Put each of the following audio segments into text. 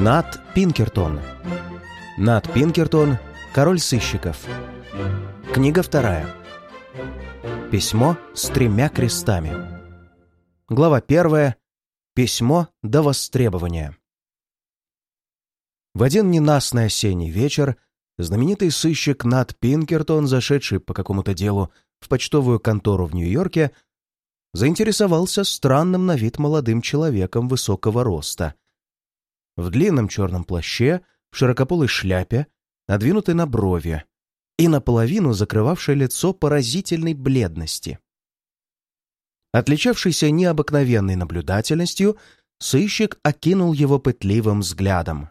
Нат Пинкертон. Нат Пинкертон. Король сыщиков. Книга вторая. Письмо с тремя крестами. Глава первая. Письмо до востребования. В один ненастный осенний вечер знаменитый сыщик Нат Пинкертон, зашедший по какому-то делу в почтовую контору в Нью-Йорке, заинтересовался странным на вид молодым человеком высокого роста — в длинном черном плаще, в широкополой шляпе, надвинутой на брови и наполовину закрывавшей лицо поразительной бледности. Отличавшийся необыкновенной наблюдательностью, сыщик окинул его пытливым взглядом.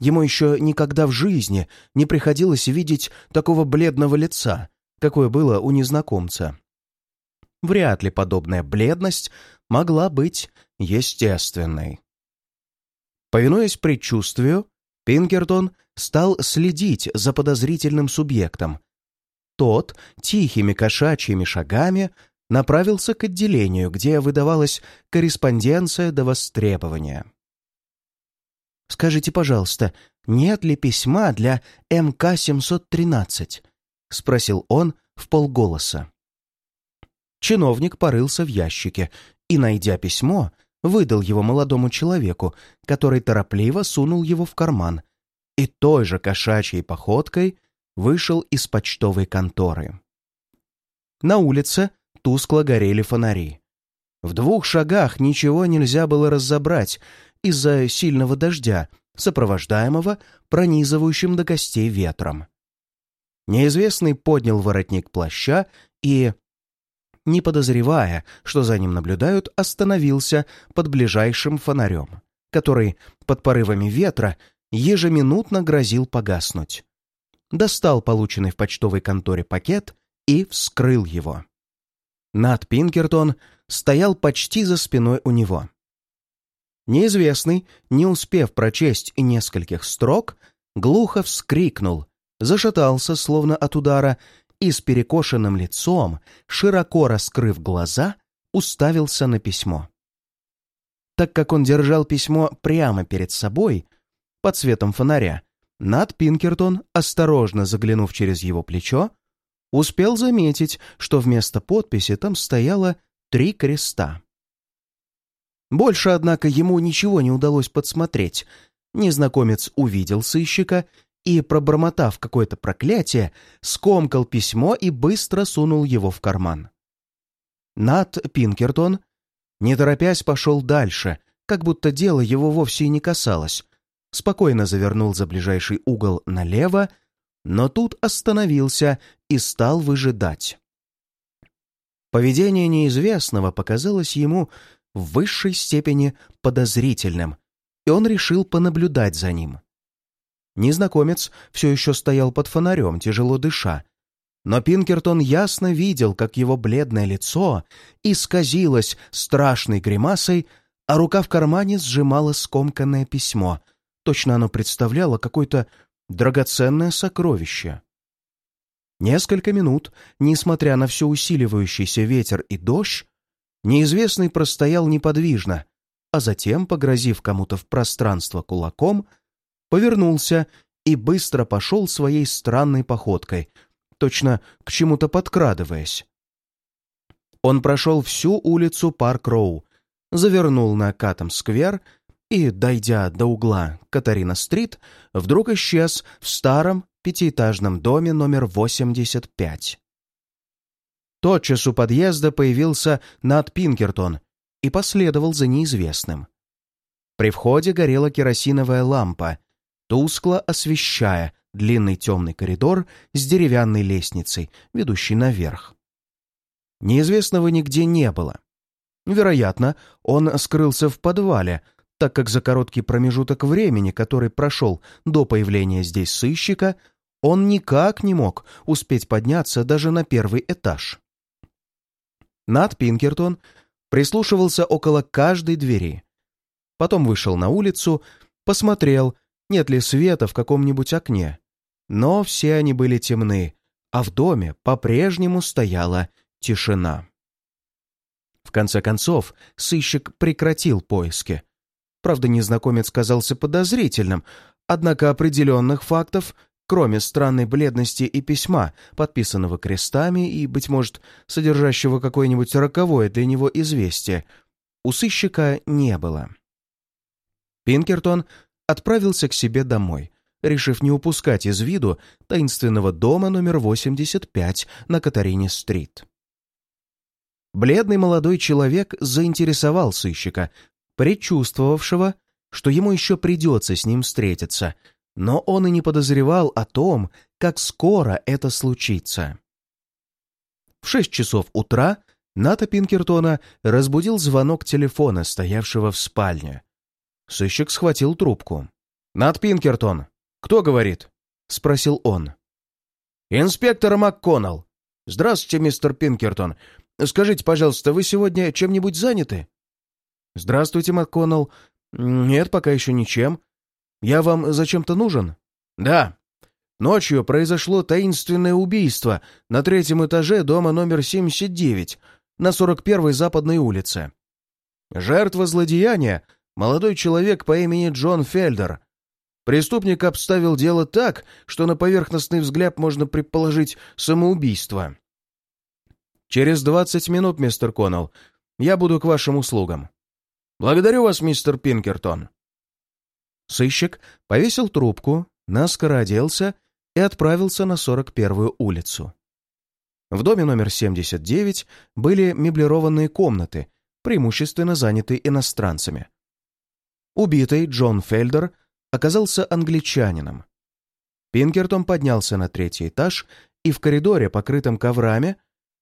Ему еще никогда в жизни не приходилось видеть такого бледного лица, какое было у незнакомца. Вряд ли подобная бледность могла быть естественной. Повинуясь предчувствию, Пинкертон стал следить за подозрительным субъектом. Тот тихими кошачьими шагами направился к отделению, где выдавалась корреспонденция до востребования. «Скажите, пожалуйста, нет ли письма для МК-713?» — спросил он в полголоса. Чиновник порылся в ящике и, найдя письмо, выдал его молодому человеку, который торопливо сунул его в карман и той же кошачьей походкой вышел из почтовой конторы. На улице тускло горели фонари. В двух шагах ничего нельзя было разобрать из-за сильного дождя, сопровождаемого пронизывающим до костей ветром. Неизвестный поднял воротник плаща и, не подозревая, что за ним наблюдают, остановился под ближайшим фонарем, который под порывами ветра ежеминутно грозил погаснуть. Достал полученный в почтовой конторе пакет и вскрыл его. Над Пинкертон стоял почти за спиной у него. Неизвестный, не успев прочесть и нескольких строк, глухо вскрикнул, зашатался, словно от удара, и с перекошенным лицом, широко раскрыв глаза, уставился на письмо. Так как он держал письмо прямо перед собой, под светом фонаря, Над Пинкертон, осторожно заглянув через его плечо, успел заметить, что вместо подписи там стояло три креста. Больше, однако, ему ничего не удалось подсмотреть. Незнакомец увидел сыщика и, пробормотав какое-то проклятие, скомкал письмо и быстро сунул его в карман. Нат Пинкертон, не торопясь, пошел дальше, как будто дело его вовсе и не касалось. Спокойно завернул за ближайший угол налево, но тут остановился и стал выжидать. Поведение неизвестного показалось ему в высшей степени подозрительным, и он решил понаблюдать за ним. Незнакомец все еще стоял под фонарем, тяжело дыша. Но Пинкертон ясно видел, как его бледное лицо исказилось страшной гримасой, а рука в кармане сжимала скомканное письмо. Точно оно представляло какое-то драгоценное сокровище. Несколько минут, несмотря на все усиливающийся ветер и дождь, неизвестный простоял неподвижно, а затем, погрозив кому-то в пространство кулаком, повернулся и быстро пошел своей странной походкой, точно к чему-то подкрадываясь. Он прошел всю улицу Парк-Роу, завернул на Катам-сквер и, дойдя до угла Катарина-стрит, вдруг исчез в старом пятиэтажном доме номер 85. Тотчас у подъезда появился Нат Пинкертон и последовал за неизвестным. При входе горела керосиновая лампа, тускло освещая длинный темный коридор с деревянной лестницей, ведущей наверх. Неизвестного нигде не было. Вероятно, он скрылся в подвале, так как за короткий промежуток времени, который прошел до появления здесь сыщика, он никак не мог успеть подняться даже на первый этаж. Над Пинкертон прислушивался около каждой двери. Потом вышел на улицу, посмотрел, нет ли света в каком-нибудь окне. Но все они были темны, а в доме по-прежнему стояла тишина. В конце концов, сыщик прекратил поиски. Правда, незнакомец казался подозрительным, однако определенных фактов, кроме странной бледности и письма, подписанного крестами и, быть может, содержащего какое-нибудь роковое для него известие, у сыщика не было. Пинкертон отправился к себе домой, решив не упускать из виду таинственного дома номер 85 на Катарине-стрит. Бледный молодой человек заинтересовал сыщика, предчувствовавшего, что ему еще придется с ним встретиться, но он и не подозревал о том, как скоро это случится. В шесть часов утра Ната Пинкертона разбудил звонок телефона, стоявшего в спальне. Сыщик схватил трубку. «Нат Пинкертон, кто говорит?» — спросил он. «Инспектор МакКоннелл. Здравствуйте, мистер Пинкертон. Скажите, пожалуйста, вы сегодня чем-нибудь заняты?» «Здравствуйте, МакКоннелл. Нет, пока еще ничем. Я вам зачем-то нужен?» «Да. Ночью произошло таинственное убийство на третьем этаже дома номер 79 на 41-й Западной улице. Жертва злодеяния — молодой человек по имени Джон Фельдер. Преступник обставил дело так, что на поверхностный взгляд можно предположить самоубийство. Через двадцать минут, мистер Коннелл, я буду к вашим услугам. Благодарю вас, мистер Пинкертон. Сыщик повесил трубку, наскоро оделся и отправился на 41-ю улицу. В доме номер 79 были меблированные комнаты, преимущественно заняты иностранцами. Убитый Джон Фельдер оказался англичанином. Пинкертон поднялся на третий этаж и в коридоре, покрытом коврами,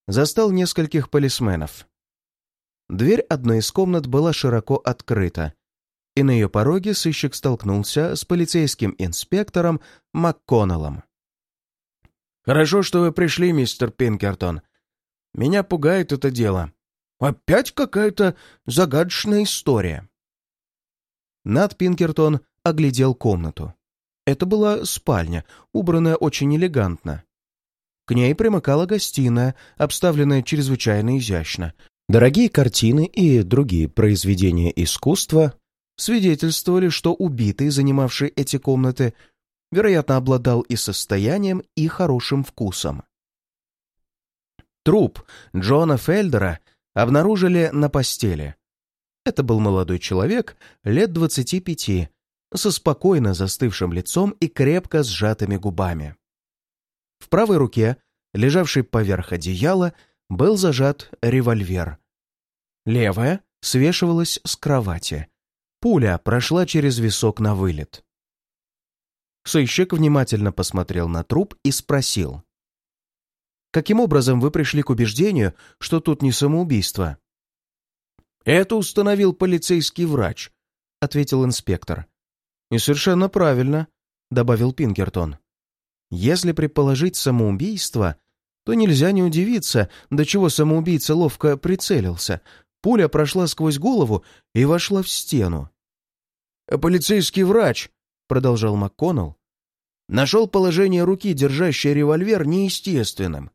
застал нескольких полисменов. Дверь одной из комнат была широко открыта, и на ее пороге сыщик столкнулся с полицейским инспектором МакКоннеллом. «Хорошо, что вы пришли, мистер Пинкертон. Меня пугает это дело. Опять какая-то загадочная история». Над Пинкертон оглядел комнату. Это была спальня, убранная очень элегантно. К ней примыкала гостиная, обставленная чрезвычайно изящно. Дорогие картины и другие произведения искусства свидетельствовали, что убитый, занимавший эти комнаты, вероятно, обладал и состоянием, и хорошим вкусом. Труп Джона Фельдера обнаружили на постели. Это был молодой человек лет двадцати пяти, со спокойно застывшим лицом и крепко сжатыми губами. В правой руке, лежавшей поверх одеяла, был зажат револьвер. Левая свешивалась с кровати. Пуля прошла через висок на вылет. Сыщик внимательно посмотрел на труп и спросил. «Каким образом вы пришли к убеждению, что тут не самоубийство?» «Это установил полицейский врач», — ответил инспектор. «И совершенно правильно», — добавил Пинкертон. Если предположить самоубийство, то нельзя не удивиться, до чего самоубийца ловко прицелился. Пуля прошла сквозь голову и вошла в стену. «Полицейский врач», — продолжал МакКоннелл, нашел положение руки, держащей револьвер, неестественным.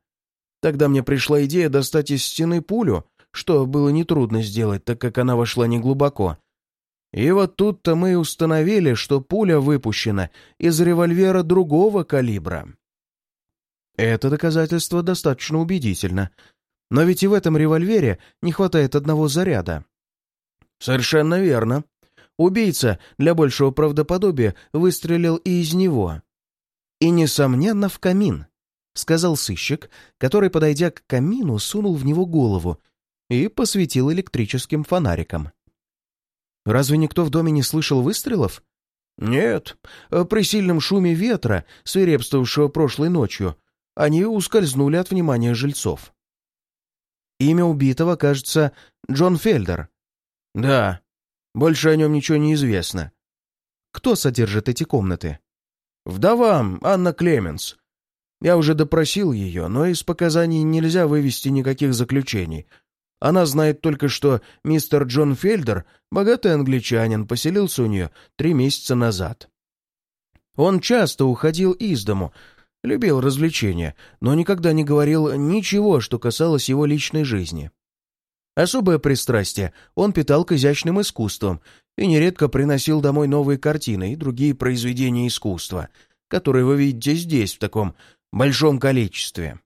Тогда мне пришла идея достать из стены пулю, что было нетрудно сделать, так как она вошла неглубоко, и вот тут-то мы установили, что пуля выпущена из револьвера другого калибра. Это доказательство достаточно убедительно. Но ведь и в этом револьвере не хватает одного заряда. Совершенно верно. Убийца для большего правдоподобия выстрелил и из него. И, несомненно, в камин, — сказал сыщик, который, подойдя к камину, сунул в него голову и посветил электрическим фонариком. Разве никто в доме не слышал выстрелов? Нет. При сильном шуме ветра, свирепствовавшего прошлой ночью, они ускользнули от внимания жильцов. Имя убитого, кажется, Джон Фельдер. Да. Больше о нем ничего не известно. Кто содержит эти комнаты? Вдова Анна Клеменс. Я уже допросил ее, но из показаний нельзя вывести никаких заключений — она знает только, что мистер Джон Фельдер, богатый англичанин, поселился у нее три месяца назад. Он часто уходил из дому, любил развлечения, но никогда не говорил ничего, что касалось его личной жизни. Особое пристрастие он питал к изящным искусствам и нередко приносил домой новые картины и другие произведения искусства, которые вы видите здесь в таком большом количестве.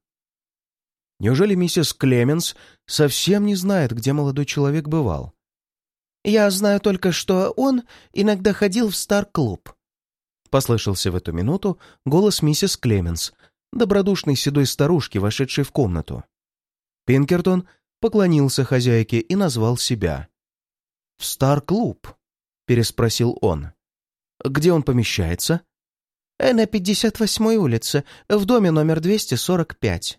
Неужели миссис Клеменс совсем не знает, где молодой человек бывал? «Я знаю только, что он иногда ходил в стар-клуб», — послышался в эту минуту голос миссис Клеменс, добродушной седой старушки, вошедшей в комнату. Пинкертон поклонился хозяйке и назвал себя. «В стар-клуб?» — переспросил он. «Где он помещается?» «Э, «На 58-й улице, в доме номер 245».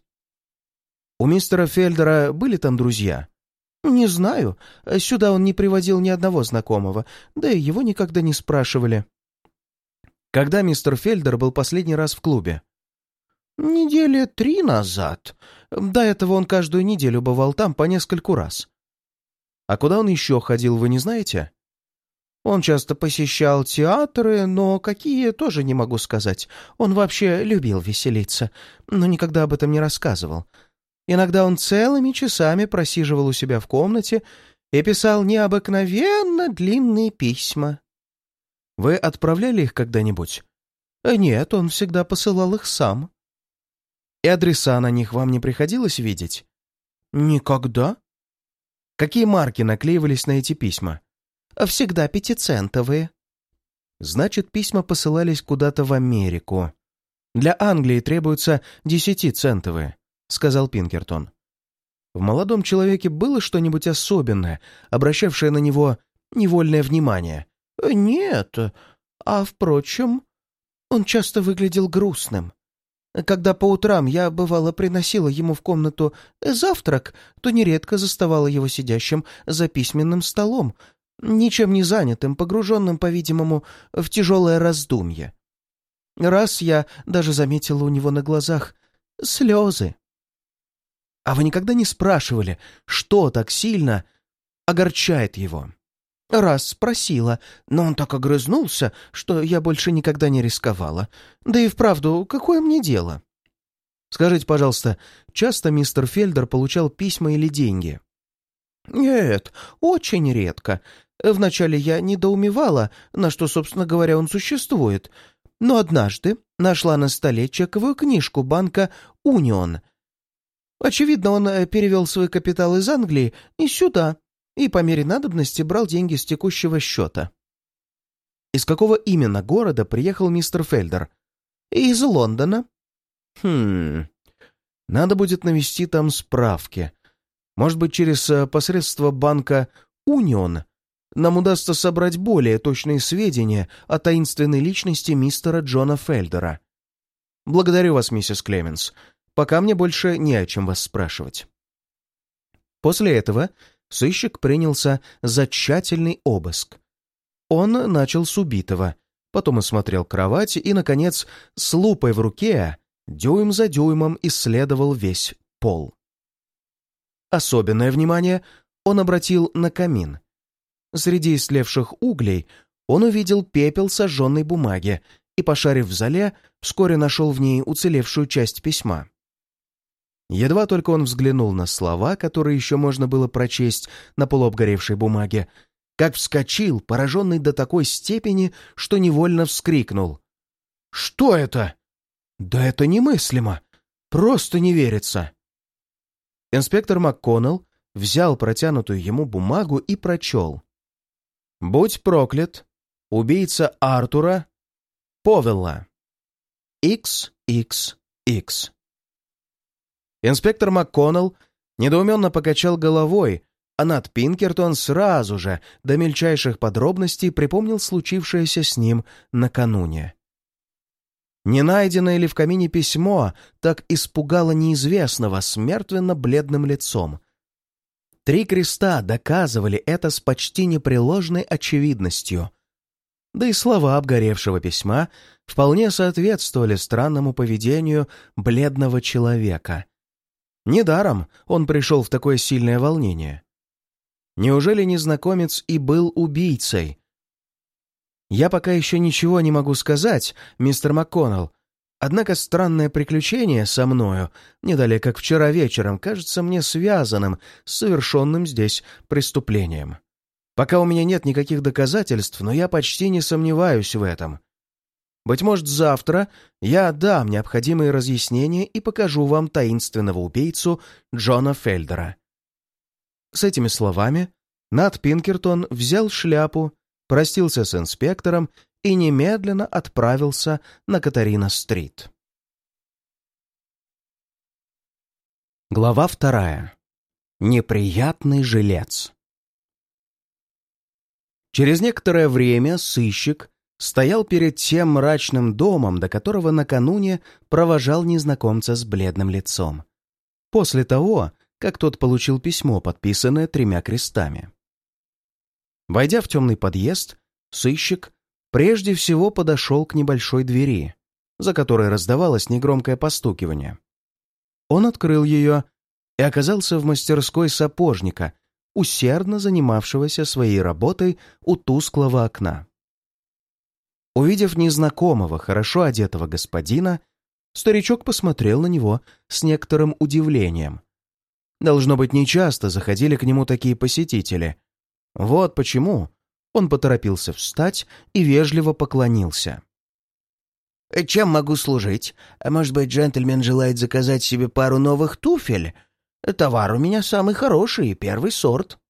«У мистера Фельдера были там друзья?» «Не знаю. Сюда он не приводил ни одного знакомого, да и его никогда не спрашивали». «Когда мистер Фельдер был последний раз в клубе?» «Недели три назад. До этого он каждую неделю бывал там по нескольку раз». «А куда он еще ходил, вы не знаете?» «Он часто посещал театры, но какие, тоже не могу сказать. Он вообще любил веселиться, но никогда об этом не рассказывал. Иногда он целыми часами просиживал у себя в комнате и писал необыкновенно длинные письма». «Вы отправляли их когда-нибудь?» «Нет, он всегда посылал их сам». И адреса на них вам не приходилось видеть? Никогда. Какие марки наклеивались на эти письма? Всегда пятицентовые. Значит, письма посылались куда-то в Америку. Для Англии требуются десятицентовые, сказал Пинкертон. В молодом человеке было что-нибудь особенное, обращавшее на него невольное внимание? Нет. А, впрочем, он часто выглядел грустным. Когда по утрам я, бывало, приносила ему в комнату завтрак, то нередко заставала его сидящим за письменным столом, ничем не занятым, погруженным, по-видимому, в тяжелое раздумье. Раз я даже заметила у него на глазах слезы. А вы никогда не спрашивали, что так сильно огорчает его? Раз спросила, но он так огрызнулся, что я больше никогда не рисковала. Да и вправду, какое мне дело? Скажите, пожалуйста, часто мистер Фельдер получал письма или деньги? Нет, очень редко. Вначале я недоумевала, на что, собственно говоря, он существует. Но однажды нашла на столе чековую книжку банка «Унион». Очевидно, он э, перевел свой капитал из Англии и сюда, и по мере надобности брал деньги с текущего счета. Из какого именно города приехал мистер Фельдер? Из Лондона. Хм... Надо будет навести там справки. Может быть, через э, посредство банка «Унион» нам удастся собрать более точные сведения о таинственной личности мистера Джона Фельдера. Благодарю вас, миссис Клеменс. Пока мне больше не о чем вас спрашивать. После этого сыщик принялся за тщательный обыск. Он начал с убитого, потом осмотрел кровать и, наконец, с лупой в руке, дюйм за дюймом исследовал весь пол. Особенное внимание он обратил на камин. Среди истлевших углей он увидел пепел сожженной бумаги и, пошарив в зале, вскоре нашел в ней уцелевшую часть письма. Едва только он взглянул на слова, которые еще можно было прочесть на полуобгоревшей бумаге, как вскочил, пораженный до такой степени, что невольно вскрикнул. «Что это? Да это немыслимо! Просто не верится!» Инспектор МакКоннелл взял протянутую ему бумагу и прочел. «Будь проклят, убийца Артура Повелла. XXX». Инспектор МакКоннелл недоуменно покачал головой, а Нат Пинкертон сразу же, до мельчайших подробностей, припомнил случившееся с ним накануне. Не найденное ли в камине письмо так испугало неизвестного с мертвенно-бледным лицом? Три креста доказывали это с почти непреложной очевидностью. Да и слова обгоревшего письма вполне соответствовали странному поведению бледного человека — Недаром он пришел в такое сильное волнение. Неужели незнакомец и был убийцей? «Я пока еще ничего не могу сказать, мистер МакКоннелл, Однако странное приключение со мною, не далее как вчера вечером, кажется мне связанным с совершенным здесь преступлением. Пока у меня нет никаких доказательств, но я почти не сомневаюсь в этом. Быть может, завтра я дам необходимые разъяснения и покажу вам таинственного убийцу Джона Фельдера. С этими словами Нат Пинкертон взял шляпу, простился с инспектором и немедленно отправился на Катарина-стрит. Глава вторая. Неприятный жилец. Через некоторое время сыщик стоял перед тем мрачным домом, до которого накануне провожал незнакомца с бледным лицом. После того, как тот получил письмо, подписанное тремя крестами. Войдя в темный подъезд, сыщик прежде всего подошел к небольшой двери, за которой раздавалось негромкое постукивание. Он открыл ее и оказался в мастерской сапожника, усердно занимавшегося своей работой у тусклого окна. Увидев незнакомого, хорошо одетого господина, старичок посмотрел на него с некоторым удивлением. Должно быть, нечасто заходили к нему такие посетители. Вот почему он поторопился встать и вежливо поклонился. «Чем могу служить? Может быть, джентльмен желает заказать себе пару новых туфель? Товар у меня самый хороший, первый сорт».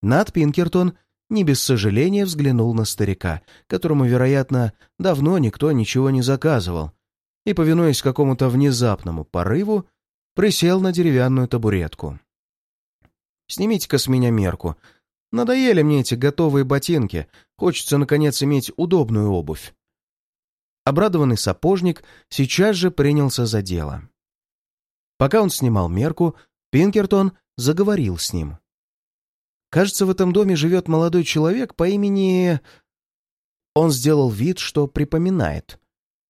Нат Пинкертон не без сожаления взглянул на старика, которому, вероятно, давно никто ничего не заказывал, и, повинуясь какому-то внезапному порыву, присел на деревянную табуретку. «Снимите-ка с меня мерку. Надоели мне эти готовые ботинки. Хочется, наконец, иметь удобную обувь». Обрадованный сапожник сейчас же принялся за дело. Пока он снимал мерку, Пинкертон заговорил с ним. Кажется, в этом доме живет молодой человек по имени... Он сделал вид, что припоминает.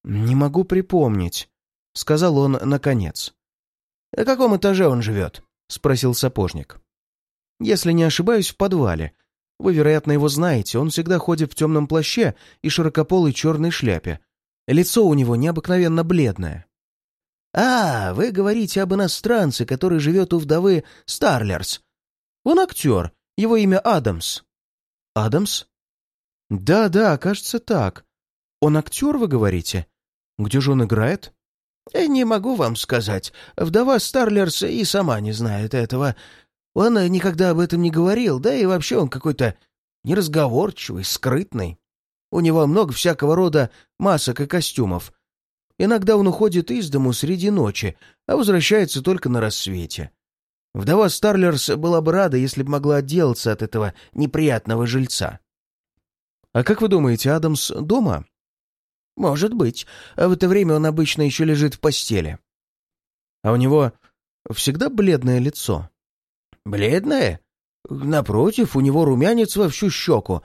«Не могу припомнить», — сказал он наконец. «На каком этаже он живет?» — спросил сапожник. «Если не ошибаюсь, в подвале. Вы, вероятно, его знаете. Он всегда ходит в темном плаще и широкополой черной шляпе. Лицо у него необыкновенно бледное». «А, вы говорите об иностранце, который живет у вдовы Старлерс. Он актер, его имя Адамс». «Адамс?» «Да-да, кажется так. Он актер, вы говорите? Где же он играет?» «Э, «Не могу вам сказать. Вдова Старлерс и сама не знает этого. Он никогда об этом не говорил, да и вообще он какой-то неразговорчивый, скрытный. У него много всякого рода масок и костюмов. Иногда он уходит из дому среди ночи, а возвращается только на рассвете. Вдова Старлерс была бы рада, если бы могла отделаться от этого неприятного жильца. «А как вы думаете, Адамс дома?» «Может быть. А в это время он обычно еще лежит в постели». «А у него всегда бледное лицо?» «Бледное? Напротив, у него румянец во всю щеку.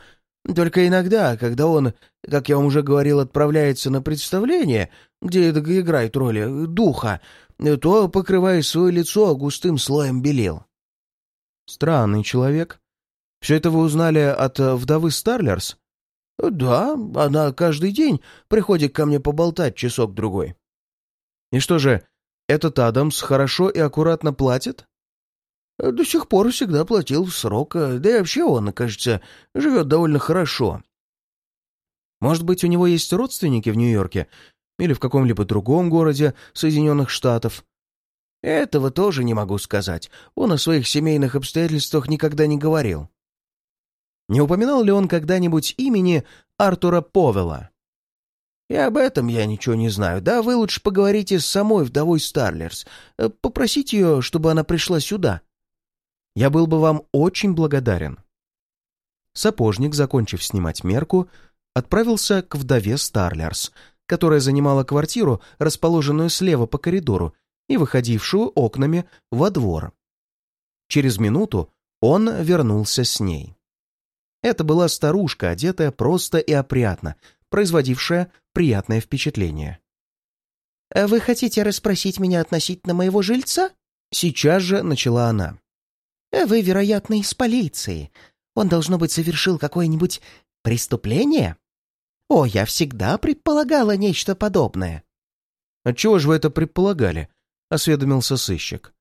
Только иногда, когда он, как я вам уже говорил, отправляется на представление, где играет роль духа, то, покрывая свое лицо, густым слоем белил. Странный человек. Все это вы узнали от э, вдовы Старлерс? Да, она каждый день приходит ко мне поболтать часок-другой. И что же, этот Адамс хорошо и аккуратно платит? До сих пор всегда платил в срок, да и вообще он, кажется, живет довольно хорошо. Может быть, у него есть родственники в Нью-Йорке, или в каком-либо другом городе Соединенных Штатов. Этого тоже не могу сказать. Он о своих семейных обстоятельствах никогда не говорил. Не упоминал ли он когда-нибудь имени Артура Повела? И об этом я ничего не знаю. Да, вы лучше поговорите с самой вдовой Старлерс. Э, попросите ее, чтобы она пришла сюда. Я был бы вам очень благодарен. Сапожник, закончив снимать мерку, отправился к вдове Старлерс, которая занимала квартиру, расположенную слева по коридору и выходившую окнами во двор. Через минуту он вернулся с ней. Это была старушка, одетая просто и опрятно, производившая приятное впечатление. «А «Вы хотите расспросить меня относительно моего жильца?» Сейчас же начала она. «Вы, вероятно, из полиции. Он, должно быть, совершил какое-нибудь преступление?» «О, я всегда предполагала нечто подобное». Отчего же вы это предполагали?» — осведомился сыщик.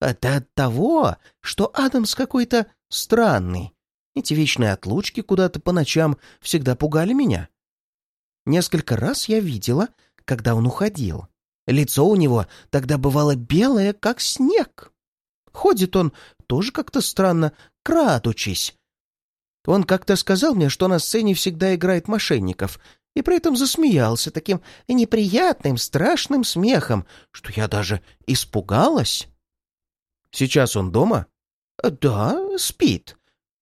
«Это от того, что Адамс какой-то странный. Эти вечные отлучки куда-то по ночам всегда пугали меня. Несколько раз я видела, когда он уходил. Лицо у него тогда бывало белое, как снег. Ходит он тоже как-то странно, крадучись. Он как-то сказал мне, что на сцене всегда играет мошенников, и при этом засмеялся таким неприятным, страшным смехом, что я даже испугалась. Сейчас он дома? Да, спит.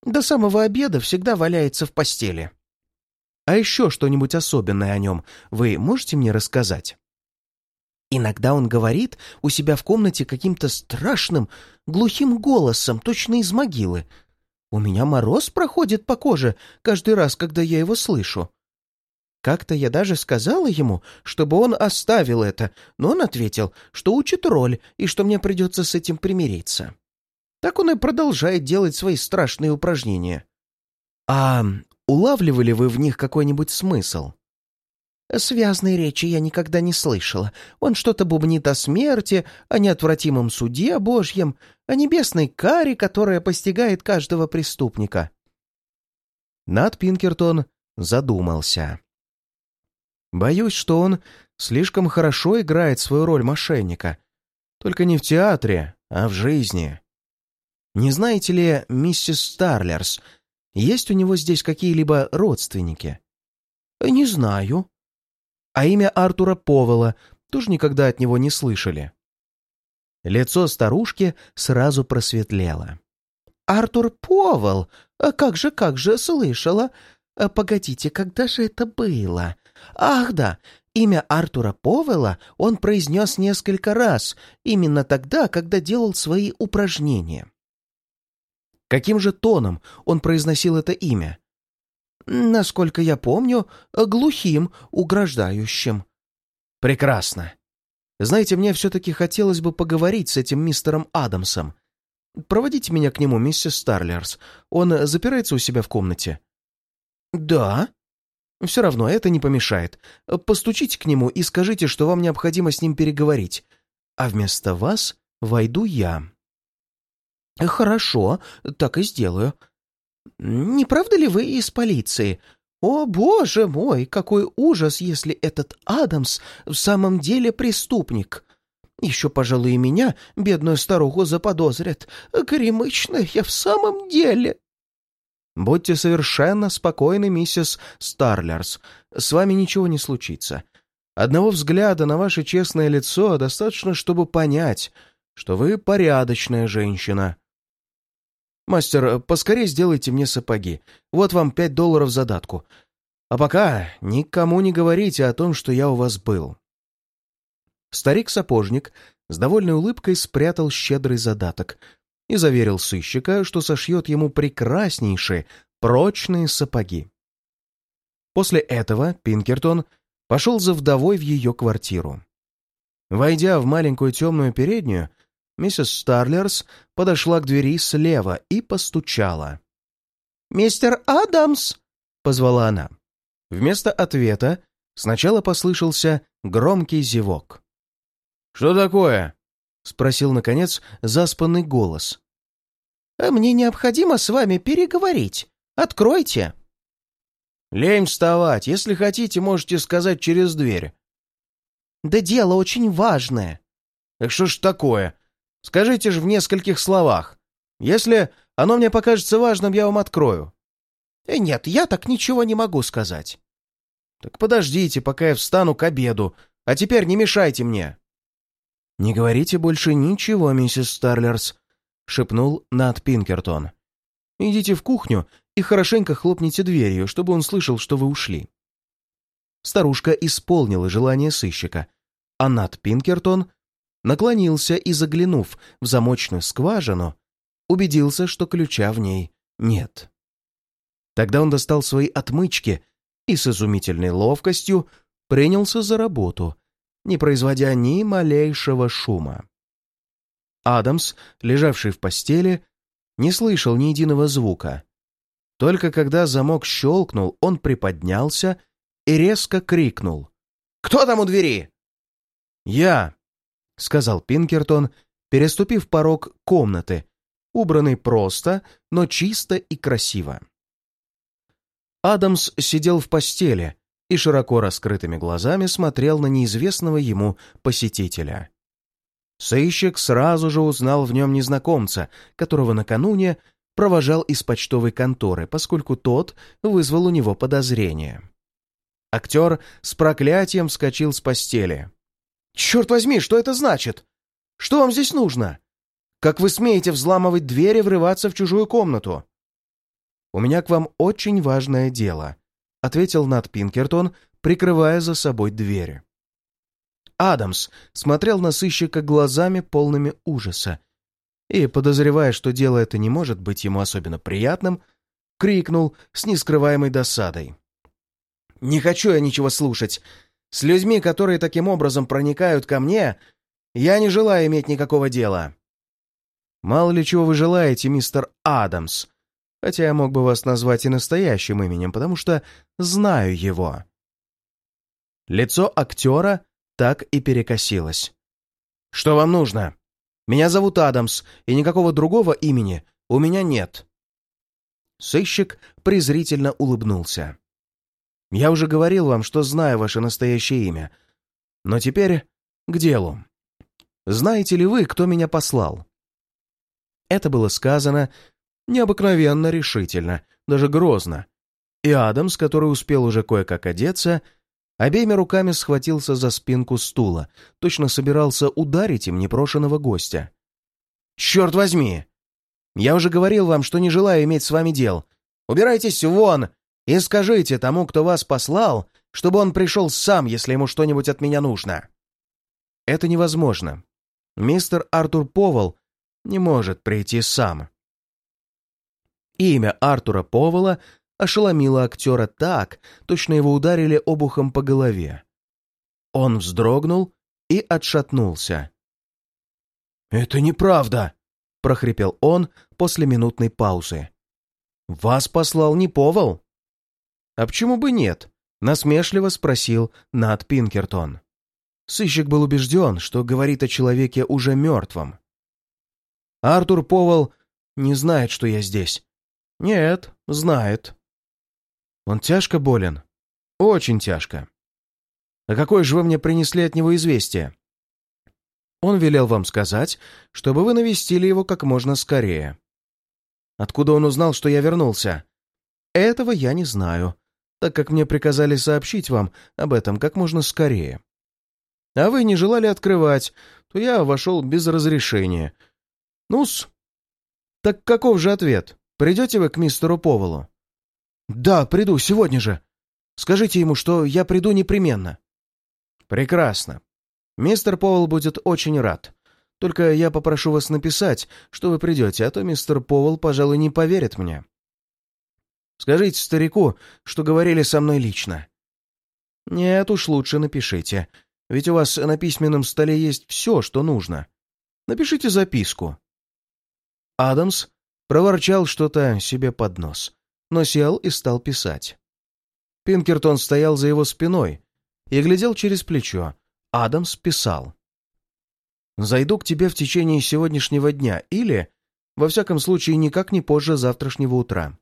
До самого обеда всегда валяется в постели. А еще что-нибудь особенное о нем вы можете мне рассказать? Иногда он говорит у себя в комнате каким-то страшным, глухим голосом, точно из могилы. У меня мороз проходит по коже каждый раз, когда я его слышу. Как-то я даже сказала ему, чтобы он оставил это, но он ответил, что учит роль и что мне придется с этим примириться. Так он и продолжает делать свои страшные упражнения. А улавливали вы в них какой-нибудь смысл? Связной речи я никогда не слышала. Он что-то бубнит о смерти, о неотвратимом суде Божьем, о небесной каре, которая постигает каждого преступника. Над Пинкертон задумался. Боюсь, что он слишком хорошо играет свою роль мошенника. Только не в театре, а в жизни. Не знаете ли, миссис Старлерс, есть у него здесь какие-либо родственники? Не знаю. А имя Артура Повела тоже никогда от него не слышали. Лицо старушки сразу просветлело. «Артур Повел? А как же, как же, слышала. А погодите, когда же это было? Ах да, имя Артура Повела он произнес несколько раз, именно тогда, когда делал свои упражнения. Каким же тоном он произносил это имя? Насколько я помню, глухим, угрождающим. Прекрасно. Знаете, мне все-таки хотелось бы поговорить с этим мистером Адамсом. Проводите меня к нему, миссис Старлерс. Он запирается у себя в комнате? Да. Все равно это не помешает. Постучите к нему и скажите, что вам необходимо с ним переговорить. А вместо вас войду я. «Хорошо, так и сделаю. Не правда ли вы из полиции? О, боже мой, какой ужас, если этот Адамс в самом деле преступник!» Еще, пожалуй, и меня, бедную старуху, заподозрят. Горемычная я в самом деле. Будьте совершенно спокойны, миссис Старлерс. С вами ничего не случится. Одного взгляда на ваше честное лицо достаточно, чтобы понять, что вы порядочная женщина. «Мастер, поскорее сделайте мне сапоги. Вот вам пять долларов задатку. А пока никому не говорите о том, что я у вас был». Старик-сапожник с довольной улыбкой спрятал щедрый задаток и заверил сыщика, что сошьет ему прекраснейшие, прочные сапоги. После этого Пинкертон пошел за вдовой в ее квартиру. Войдя в маленькую темную переднюю, Миссис Старлерс подошла к двери слева и постучала. «Мистер Адамс!» — позвала она. Вместо ответа сначала послышался громкий зевок. «Что такое?» — спросил, наконец, заспанный голос. «Мне необходимо с вами переговорить. Откройте!» «Лень вставать. Если хотите, можете сказать через дверь». «Да дело очень важное». «Так что ж такое? Скажите же в нескольких словах. Если оно мне покажется важным, я вам открою». Э, «Нет, я так ничего не могу сказать». «Так подождите, пока я встану к обеду, а теперь не мешайте мне». «Не говорите больше ничего, миссис Старлерс», — шепнул Нат Пинкертон. «Идите в кухню и хорошенько хлопните дверью, чтобы он слышал, что вы ушли». Старушка исполнила желание сыщика, а Нат Пинкертон наклонился и, заглянув в замочную скважину, убедился, что ключа в ней нет. Тогда он достал свои отмычки и с изумительной ловкостью принялся за работу, не производя ни малейшего шума. Адамс, лежавший в постели, не слышал ни единого звука. Только когда замок щелкнул, он приподнялся и резко крикнул. «Кто там у двери?» «Я», — сказал Пинкертон, переступив порог комнаты, убранный просто, но чисто и красиво. Адамс сидел в постели и широко раскрытыми глазами смотрел на неизвестного ему посетителя. Сыщик сразу же узнал в нем незнакомца, которого накануне провожал из почтовой конторы, поскольку тот вызвал у него подозрение. Актер с проклятием вскочил с постели. «Черт возьми, что это значит? Что вам здесь нужно? Как вы смеете взламывать дверь и врываться в чужую комнату?» «У меня к вам очень важное дело», — ответил Нат Пинкертон, прикрывая за собой двери. Адамс смотрел на сыщика глазами полными ужаса и, подозревая, что дело это не может быть ему особенно приятным, крикнул с нескрываемой досадой. «Не хочу я ничего слушать. С людьми, которые таким образом проникают ко мне, я не желаю иметь никакого дела». «Мало ли чего вы желаете, мистер Адамс, хотя я мог бы вас назвать и настоящим именем, потому что знаю его». Лицо актера так и перекосилось. «Что вам нужно? Меня зовут Адамс, и никакого другого имени у меня нет». Сыщик презрительно улыбнулся. «Я уже говорил вам, что знаю ваше настоящее имя. Но теперь к делу. Знаете ли вы, кто меня послал?» Это было сказано необыкновенно решительно, даже грозно. И Адамс, который успел уже кое-как одеться, — Обеими руками схватился за спинку стула, точно собирался ударить им непрошенного гостя. «Черт возьми! Я уже говорил вам, что не желаю иметь с вами дел. Убирайтесь вон и скажите тому, кто вас послал, чтобы он пришел сам, если ему что-нибудь от меня нужно». «Это невозможно. Мистер Артур Повал не может прийти сам». Имя Артура Повала ошеломило актера так, точно его ударили обухом по голове. Он вздрогнул и отшатнулся. «Это неправда!» — прохрипел он после минутной паузы. «Вас послал не Повал?» «А почему бы нет?» — насмешливо спросил Нат Пинкертон. Сыщик был убежден, что говорит о человеке уже мертвом. «Артур Повал не знает, что я здесь». «Нет, знает», он тяжко болен? Очень тяжко. А какое же вы мне принесли от него известие? Он велел вам сказать, чтобы вы навестили его как можно скорее. Откуда он узнал, что я вернулся? Этого я не знаю, так как мне приказали сообщить вам об этом как можно скорее. А вы не желали открывать, то я вошел без разрешения. Ну-с. Так каков же ответ? Придете вы к мистеру Повалу? «Да, приду, сегодня же. Скажите ему, что я приду непременно». «Прекрасно. Мистер Повел будет очень рад. Только я попрошу вас написать, что вы придете, а то мистер Повел, пожалуй, не поверит мне. Скажите старику, что говорили со мной лично». «Нет уж, лучше напишите, ведь у вас на письменном столе есть все, что нужно. Напишите записку». Адамс проворчал что-то себе под нос но сел и стал писать. Пинкертон стоял за его спиной и глядел через плечо. Адамс писал. «Зайду к тебе в течение сегодняшнего дня или, во всяком случае, никак не позже завтрашнего утра.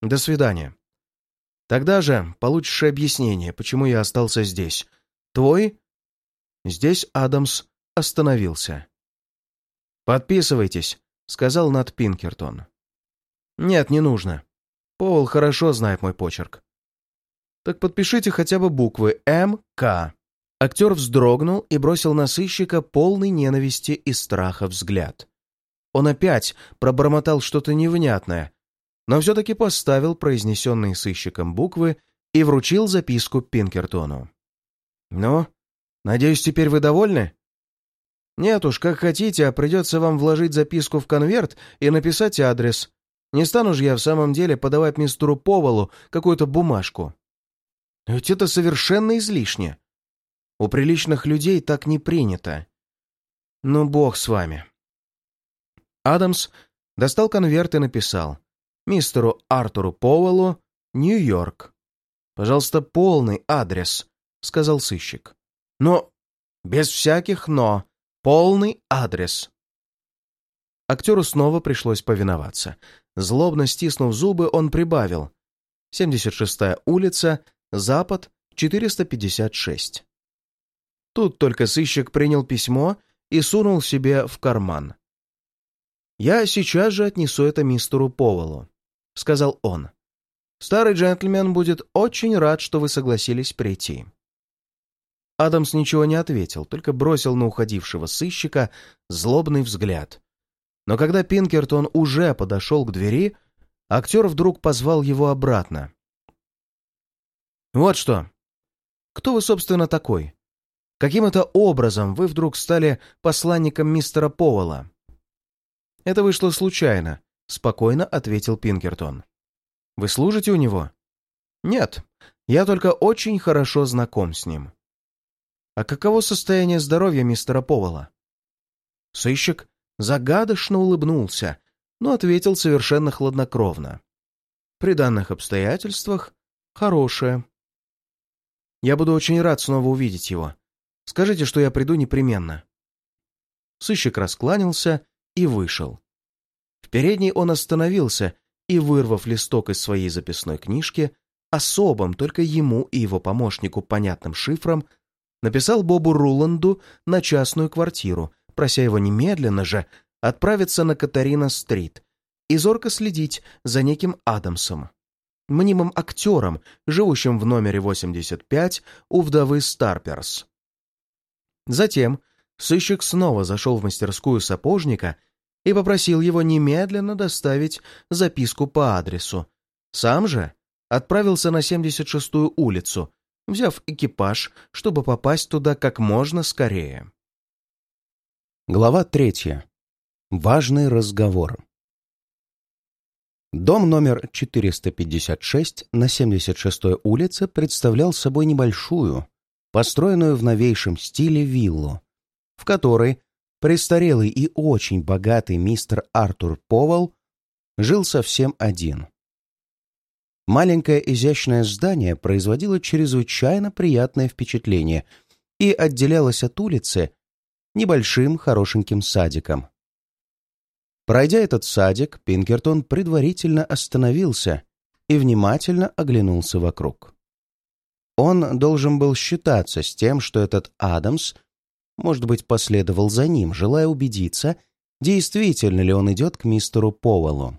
До свидания. Тогда же получишь объяснение, почему я остался здесь. Твой...» Здесь Адамс остановился. «Подписывайтесь», — сказал Нат Пинкертон. «Нет, не нужно. Пол хорошо знает мой почерк. Так подпишите хотя бы буквы М.К. Актер вздрогнул и бросил на сыщика полный ненависти и страха взгляд. Он опять пробормотал что-то невнятное, но все-таки поставил произнесенные сыщиком буквы и вручил записку Пинкертону. «Ну, надеюсь, теперь вы довольны?» «Нет уж, как хотите, а придется вам вложить записку в конверт и написать адрес. Не стану же я в самом деле подавать мистеру Повалу какую-то бумажку. Ведь это совершенно излишне. У приличных людей так не принято. Ну, бог с вами. Адамс достал конверт и написал. Мистеру Артуру Повалу, Нью-Йорк. «Пожалуйста, полный адрес», — сказал сыщик. «Но Без всяких «но». Полный адрес. Актеру снова пришлось повиноваться. Злобно стиснув зубы, он прибавил. 76-я улица, Запад, 456. Тут только сыщик принял письмо и сунул себе в карман. «Я сейчас же отнесу это мистеру Повалу», — сказал он. «Старый джентльмен будет очень рад, что вы согласились прийти». Адамс ничего не ответил, только бросил на уходившего сыщика злобный взгляд. Но когда Пинкертон уже подошел к двери, актер вдруг позвал его обратно. «Вот что. Кто вы, собственно, такой? Каким это образом вы вдруг стали посланником мистера Повала?» «Это вышло случайно», — спокойно ответил Пинкертон. «Вы служите у него?» «Нет, я только очень хорошо знаком с ним». «А каково состояние здоровья мистера Повала?» Сыщик загадочно улыбнулся, но ответил совершенно хладнокровно. «При данных обстоятельствах хорошее. Я буду очень рад снова увидеть его. Скажите, что я приду непременно». Сыщик раскланялся и вышел. Передней он остановился и, вырвав листок из своей записной книжки, особым только ему и его помощнику понятным шифром, написал Бобу Руланду на частную квартиру, прося его немедленно же отправиться на Катарина-стрит и зорко следить за неким Адамсом, мнимым актером, живущим в номере 85 у вдовы Старперс. Затем сыщик снова зашел в мастерскую сапожника и попросил его немедленно доставить записку по адресу. Сам же отправился на 76-ю улицу, взяв экипаж, чтобы попасть туда как можно скорее. Глава третья. Важный разговор. Дом номер 456 на 76-й улице представлял собой небольшую, построенную в новейшем стиле виллу, в которой престарелый и очень богатый мистер Артур Повал жил совсем один. Маленькое изящное здание производило чрезвычайно приятное впечатление и отделялось от улицы небольшим хорошеньким садиком. Пройдя этот садик, Пинкертон предварительно остановился и внимательно оглянулся вокруг. Он должен был считаться с тем, что этот Адамс, может быть, последовал за ним, желая убедиться, действительно ли он идет к мистеру Повелу.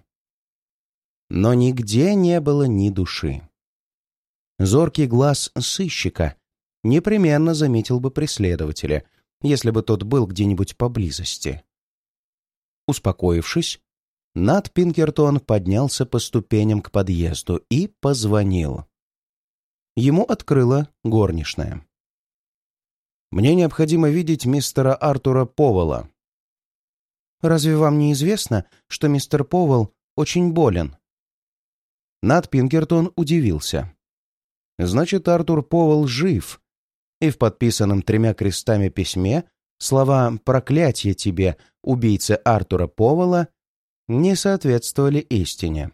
Но нигде не было ни души. Зоркий глаз сыщика непременно заметил бы преследователя — если бы тот был где-нибудь поблизости. Успокоившись, Нат Пинкертон поднялся по ступеням к подъезду и позвонил. Ему открыла горничная. «Мне необходимо видеть мистера Артура Повала». «Разве вам не известно, что мистер Повал очень болен?» Нат Пинкертон удивился. «Значит, Артур Повал жив, и в подписанном тремя крестами письме слова «проклятие тебе, убийцы Артура Повала» не соответствовали истине.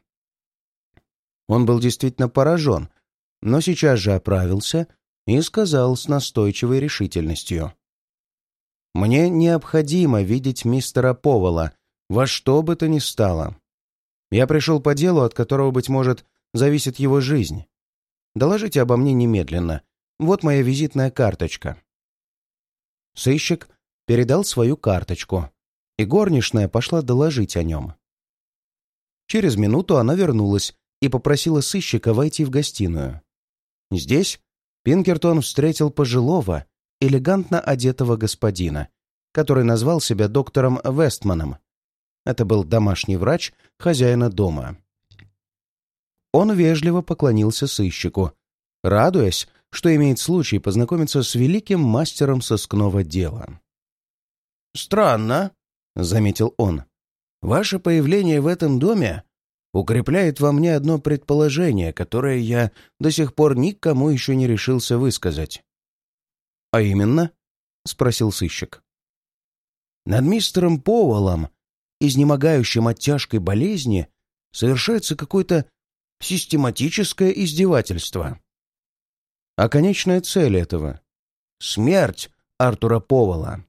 Он был действительно поражен, но сейчас же оправился и сказал с настойчивой решительностью. «Мне необходимо видеть мистера Повала, во что бы то ни стало. Я пришел по делу, от которого, быть может, зависит его жизнь. Доложите обо мне немедленно, вот моя визитная карточка». Сыщик передал свою карточку, и горничная пошла доложить о нем. Через минуту она вернулась и попросила сыщика войти в гостиную. Здесь Пинкертон встретил пожилого, элегантно одетого господина, который назвал себя доктором Вестманом. Это был домашний врач хозяина дома. Он вежливо поклонился сыщику, радуясь, что имеет случай познакомиться с великим мастером сыскного дела. «Странно», — заметил он. «Ваше появление в этом доме укрепляет во мне одно предположение, которое я до сих пор никому еще не решился высказать». «А именно?» — спросил сыщик. «Над мистером Повалом, изнемогающим от тяжкой болезни, совершается какое-то систематическое издевательство». А конечная цель этого — смерть Артура Повала.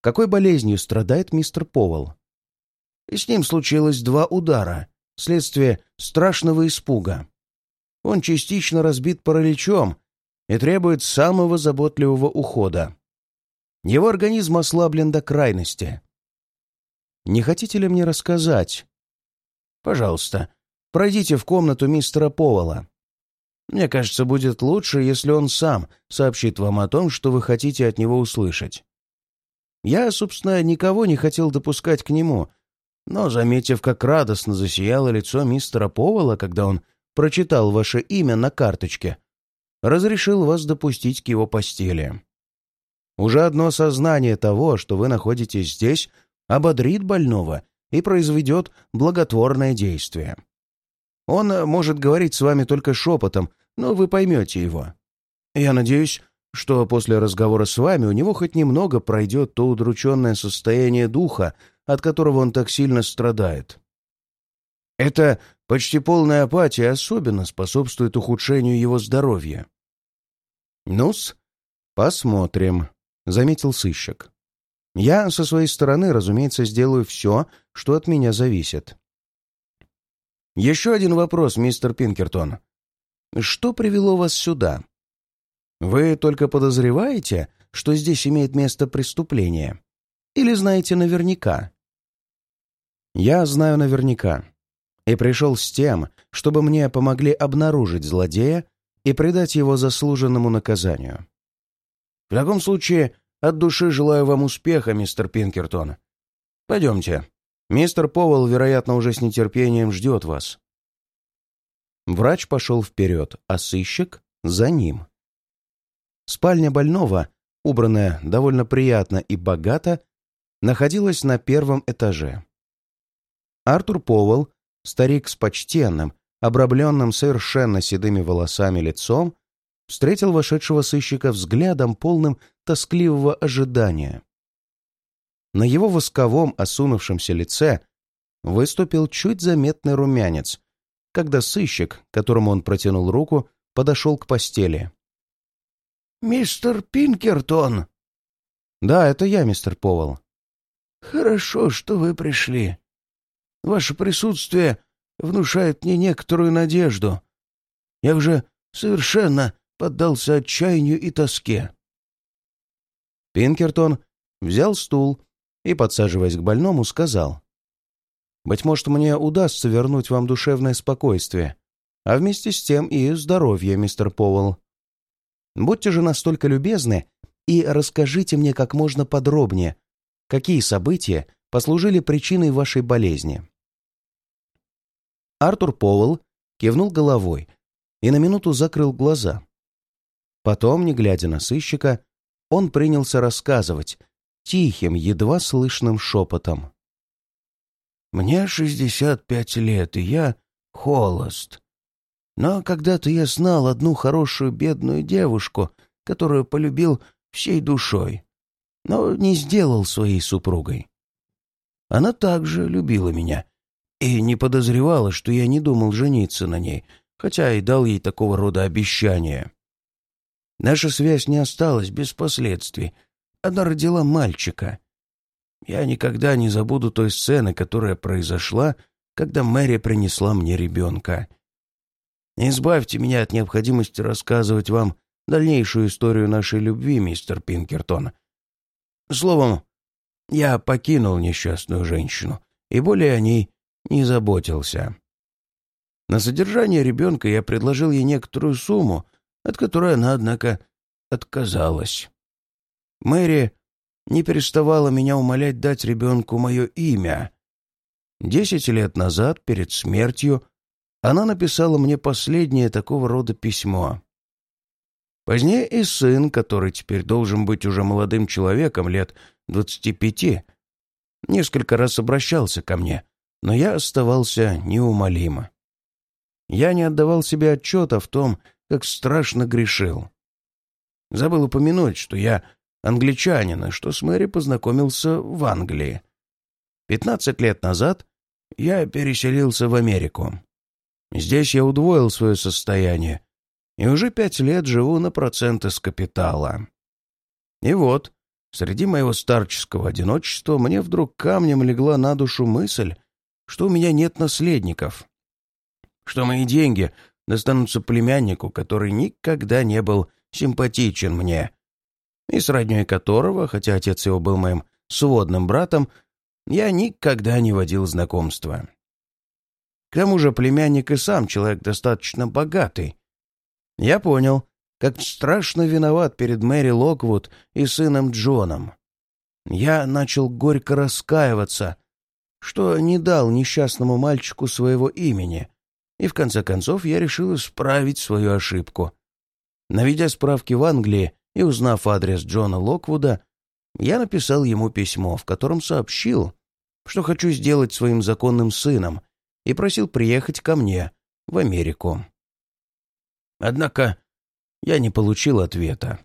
Какой болезнью страдает мистер Повал? И с ним случилось два удара, вследствие страшного испуга. Он частично разбит параличом и требует самого заботливого ухода. Его организм ослаблен до крайности. Не хотите ли мне рассказать? Пожалуйста, пройдите в комнату мистера Повала. Мне кажется, будет лучше, если он сам сообщит вам о том, что вы хотите от него услышать. Я, собственно, никого не хотел допускать к нему, но, заметив, как радостно засияло лицо мистера Повала, когда он прочитал ваше имя на карточке, разрешил вас допустить к его постели. Уже одно сознание того, что вы находитесь здесь, ободрит больного и произведет благотворное действие. Он может говорить с вами только шепотом, но вы поймете его. Я надеюсь, что после разговора с вами у него хоть немного пройдет то удрученное состояние духа, от которого он так сильно страдает. Это почти полная апатия особенно способствует ухудшению его здоровья. «Ну-с, посмотрим», — заметил сыщик. «Я со своей стороны, разумеется, сделаю все, что от меня зависит». «Еще один вопрос, мистер Пинкертон. Что привело вас сюда? Вы только подозреваете, что здесь имеет место преступление? Или знаете наверняка?» «Я знаю наверняка. И пришел с тем, чтобы мне помогли обнаружить злодея и предать его заслуженному наказанию. В таком случае от души желаю вам успеха, мистер Пинкертон. Пойдемте. Мистер Повел, вероятно, уже с нетерпением ждет вас. Врач пошел вперед, а сыщик — за ним. Спальня больного, убранная довольно приятно и богато, находилась на первом этаже. Артур Повел, старик с почтенным, обрамленным совершенно седыми волосами лицом, встретил вошедшего сыщика взглядом, полным тоскливого ожидания. На его восковом осунувшемся лице выступил чуть заметный румянец, когда сыщик, которому он протянул руку, подошел к постели. «Мистер Пинкертон!» «Да, это я, мистер Повел». «Хорошо, что вы пришли. Ваше присутствие внушает мне некоторую надежду. Я уже совершенно поддался отчаянию и тоске. Пинкертон взял стул и, подсаживаясь к больному, сказал. «Быть может, мне удастся вернуть вам душевное спокойствие, а вместе с тем и здоровье, мистер Повелл. Будьте же настолько любезны и расскажите мне как можно подробнее, какие события послужили причиной вашей болезни». Артур Повелл кивнул головой и на минуту закрыл глаза. Потом, не глядя на сыщика, он принялся рассказывать тихим, едва слышным шепотом. «Мне шестьдесят пять лет, и я холост. Но когда-то я знал одну хорошую бедную девушку, которую полюбил всей душой, но не сделал своей супругой. Она также любила меня и не подозревала, что я не думал жениться на ней, хотя и дал ей такого рода обещания. Наша связь не осталась без последствий. Она родила мальчика. Я никогда не забуду той сцены, которая произошла, когда Мэри принесла мне ребенка. Избавьте меня от необходимости рассказывать вам дальнейшую историю нашей любви, мистер Пинкертон. Словом, я покинул несчастную женщину и более о ней не заботился. На содержание ребенка я предложил ей некоторую сумму, от которой она, однако, отказалась. Мэри не переставала меня умолять дать ребенку мое имя. Десять лет назад, перед смертью, она написала мне последнее такого рода письмо. Позднее и сын, который теперь должен быть уже молодым человеком лет двадцати пяти, несколько раз обращался ко мне, но я оставался неумолимо. Я не отдавал себе отчета в том, как страшно грешил. Забыл упомянуть, что я англичанин, и что с Мэри познакомился в Англии. Пятнадцать лет назад я переселился в Америку. Здесь я удвоил свое состояние и уже пять лет живу на проценты с капитала. И вот, среди моего старческого одиночества мне вдруг камнем легла на душу мысль, что у меня нет наследников, что мои деньги достанутся племяннику, который никогда не был симпатичен мне, и с родней которого, хотя отец его был моим сводным братом, я никогда не водил знакомства. К тому же племянник и сам человек достаточно богатый. Я понял, как страшно виноват перед Мэри Локвуд и сыном Джоном. Я начал горько раскаиваться, что не дал несчастному мальчику своего имени, и в конце концов я решил исправить свою ошибку. Наведя справки в Англии и узнав адрес Джона Локвуда, я написал ему письмо, в котором сообщил, что хочу сделать своим законным сыном, и просил приехать ко мне в Америку. Однако я не получил ответа.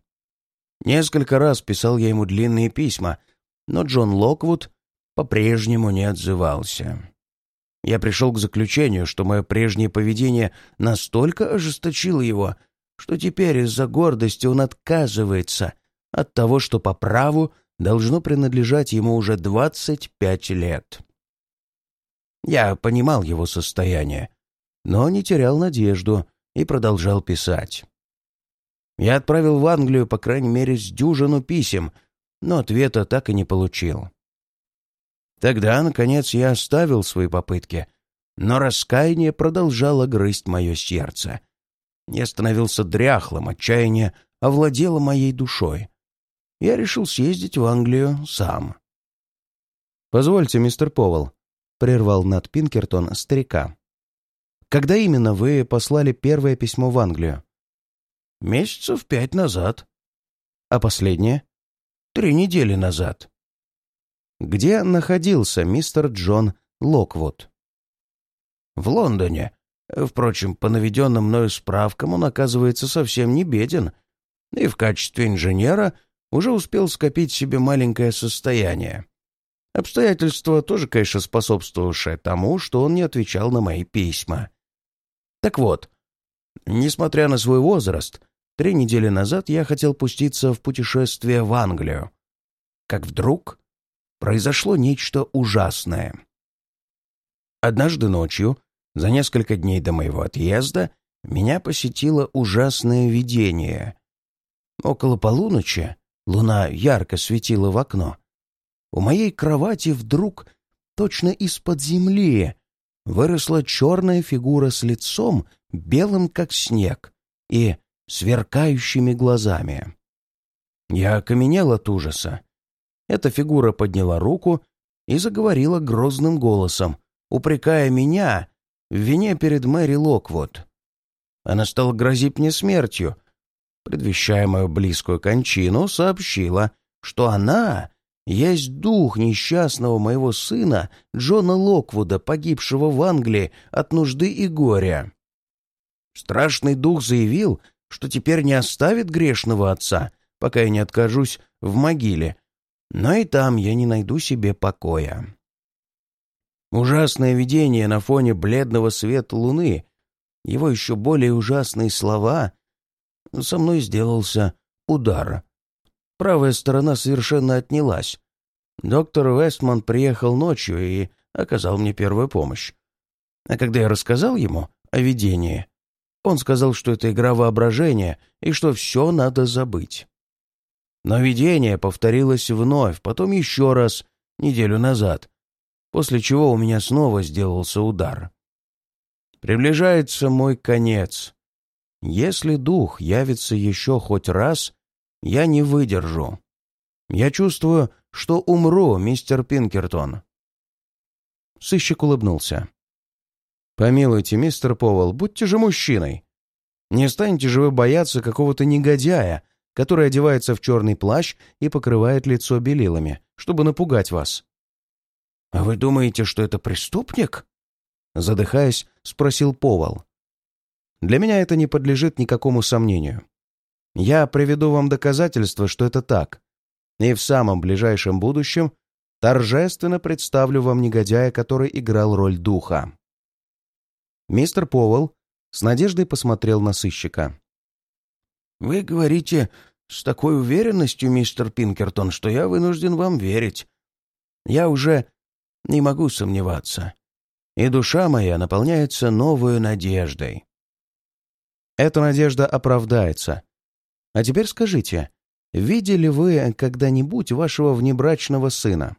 Несколько раз писал я ему длинные письма, но Джон Локвуд по-прежнему не отзывался. Я пришел к заключению, что мое прежнее поведение настолько ожесточило его, что теперь из-за гордости он отказывается от того, что по праву должно принадлежать ему уже 25 лет. Я понимал его состояние, но не терял надежду и продолжал писать. Я отправил в Англию, по крайней мере, с дюжину писем, но ответа так и не получил. Тогда, наконец, я оставил свои попытки, но раскаяние продолжало грызть мое сердце. Я становился дряхлым, отчаяние овладело моей душой. Я решил съездить в Англию сам. «Позвольте, мистер Повел», — прервал Нат Пинкертон старика. «Когда именно вы послали первое письмо в Англию?» Месяцев пять назад. А последнее? Три недели назад. Где находился мистер Джон Локвуд? В Лондоне. Впрочем, по наведенным мною справкам он оказывается совсем не беден, и в качестве инженера уже успел скопить себе маленькое состояние. Обстоятельства тоже, конечно, способствовавшие тому, что он не отвечал на мои письма. Так вот, несмотря на свой возраст, Три недели назад я хотел пуститься в путешествие в Англию. Как вдруг произошло нечто ужасное. Однажды ночью, за несколько дней до моего отъезда, меня посетило ужасное видение. Около полуночи луна ярко светила в окно. У моей кровати вдруг, точно из-под земли, выросла черная фигура с лицом, белым как снег, и сверкающими глазами. Я окаменел от ужаса. Эта фигура подняла руку и заговорила грозным голосом, упрекая меня в вине перед Мэри Локвуд. Она стала грозить мне смертью, предвещая мою близкую кончину, сообщила, что она есть дух несчастного моего сына Джона Локвуда, погибшего в Англии от нужды и горя. Страшный дух заявил, что теперь не оставит грешного отца, пока я не откажусь в могиле, но и там я не найду себе покоя. Ужасное видение на фоне бледного света луны, его еще более ужасные слова, со мной сделался удар. Правая сторона совершенно отнялась. Доктор Вестман приехал ночью и оказал мне первую помощь. А когда я рассказал ему о видении, он сказал, что это игра воображения и что все надо забыть. Но видение повторилось вновь, потом еще раз, неделю назад, после чего у меня снова сделался удар. Приближается мой конец. Если дух явится еще хоть раз, я не выдержу. Я чувствую, что умру, мистер Пинкертон. Сыщик улыбнулся. «Помилуйте, мистер Повел, будьте же мужчиной. Не станете же вы бояться какого-то негодяя, который одевается в черный плащ и покрывает лицо белилами, чтобы напугать вас». «А вы думаете, что это преступник?» Задыхаясь, спросил Повал. «Для меня это не подлежит никакому сомнению. Я приведу вам доказательства, что это так, и в самом ближайшем будущем торжественно представлю вам негодяя, который играл роль духа. Мистер Повел с надеждой посмотрел на сыщика. «Вы говорите с такой уверенностью, мистер Пинкертон, что я вынужден вам верить. Я уже не могу сомневаться. И душа моя наполняется новой надеждой. Эта надежда оправдается. А теперь скажите, видели вы когда-нибудь вашего внебрачного сына?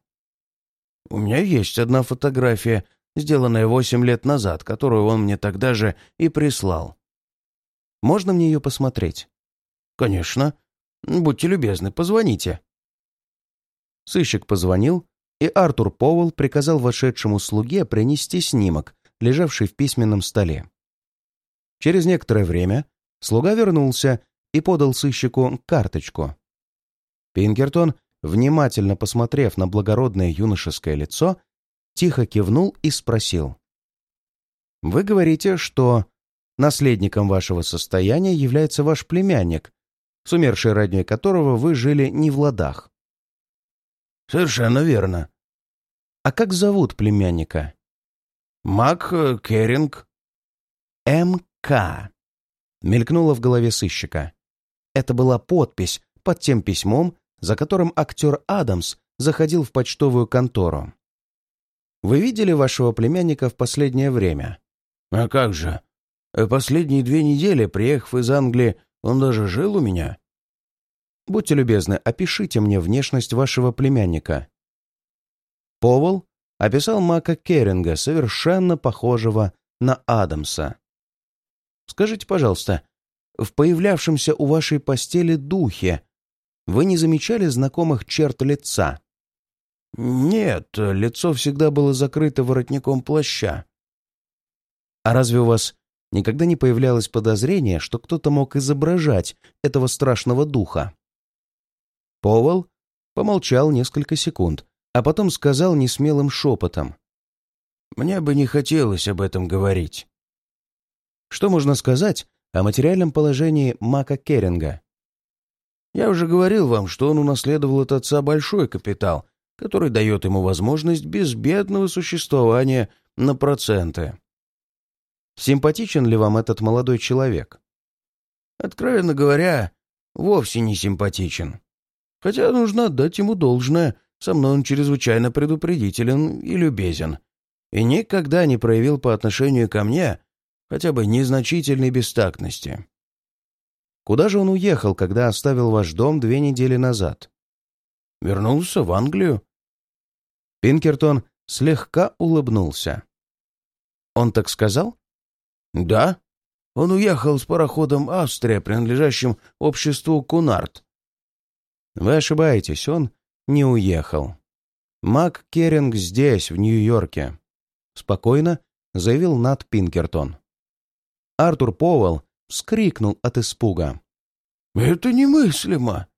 У меня есть одна фотография, сделанная восемь лет назад, которую он мне тогда же и прислал. Можно мне ее посмотреть? Конечно. Будьте любезны, позвоните. Сыщик позвонил, и Артур Повел приказал вошедшему слуге принести снимок, лежавший в письменном столе. Через некоторое время слуга вернулся и подал сыщику карточку. Пинкертон, внимательно посмотрев на благородное юношеское лицо, тихо кивнул и спросил. «Вы говорите, что наследником вашего состояния является ваш племянник, с умершей родней которого вы жили не в ладах?» «Совершенно верно». «А как зовут племянника?» «Мак э, Керинг». «МК», — мелькнуло в голове сыщика. Это была подпись под тем письмом, за которым актер Адамс заходил в почтовую контору. «Вы видели вашего племянника в последнее время?» «А как же? Э, последние две недели, приехав из Англии, он даже жил у меня». «Будьте любезны, опишите мне внешность вашего племянника». Повол описал Мака Керринга, совершенно похожего на Адамса. «Скажите, пожалуйста, в появлявшемся у вашей постели духе вы не замечали знакомых черт лица?» «Нет, лицо всегда было закрыто воротником плаща». «А разве у вас никогда не появлялось подозрение, что кто-то мог изображать этого страшного духа?» Повел помолчал несколько секунд, а потом сказал несмелым шепотом. «Мне бы не хотелось об этом говорить». Что можно сказать о материальном положении Мака Керринга? Я уже говорил вам, что он унаследовал от отца большой капитал, который дает ему возможность безбедного существования на проценты. Симпатичен ли вам этот молодой человек? Откровенно говоря, вовсе не симпатичен. Хотя нужно отдать ему должное, со мной он чрезвычайно предупредителен и любезен. И никогда не проявил по отношению ко мне хотя бы незначительной бестактности. Куда же он уехал, когда оставил ваш дом две недели назад? Вернулся в Англию. Пинкертон слегка улыбнулся. Он так сказал? Да. Он уехал с пароходом «Австрия», принадлежащим обществу «Кунард». Вы ошибаетесь, он не уехал. Мак Керринг здесь, в Нью-Йорке. Спокойно заявил Нат Пинкертон. Артур Повел вскрикнул от испуга. «Это немыслимо!»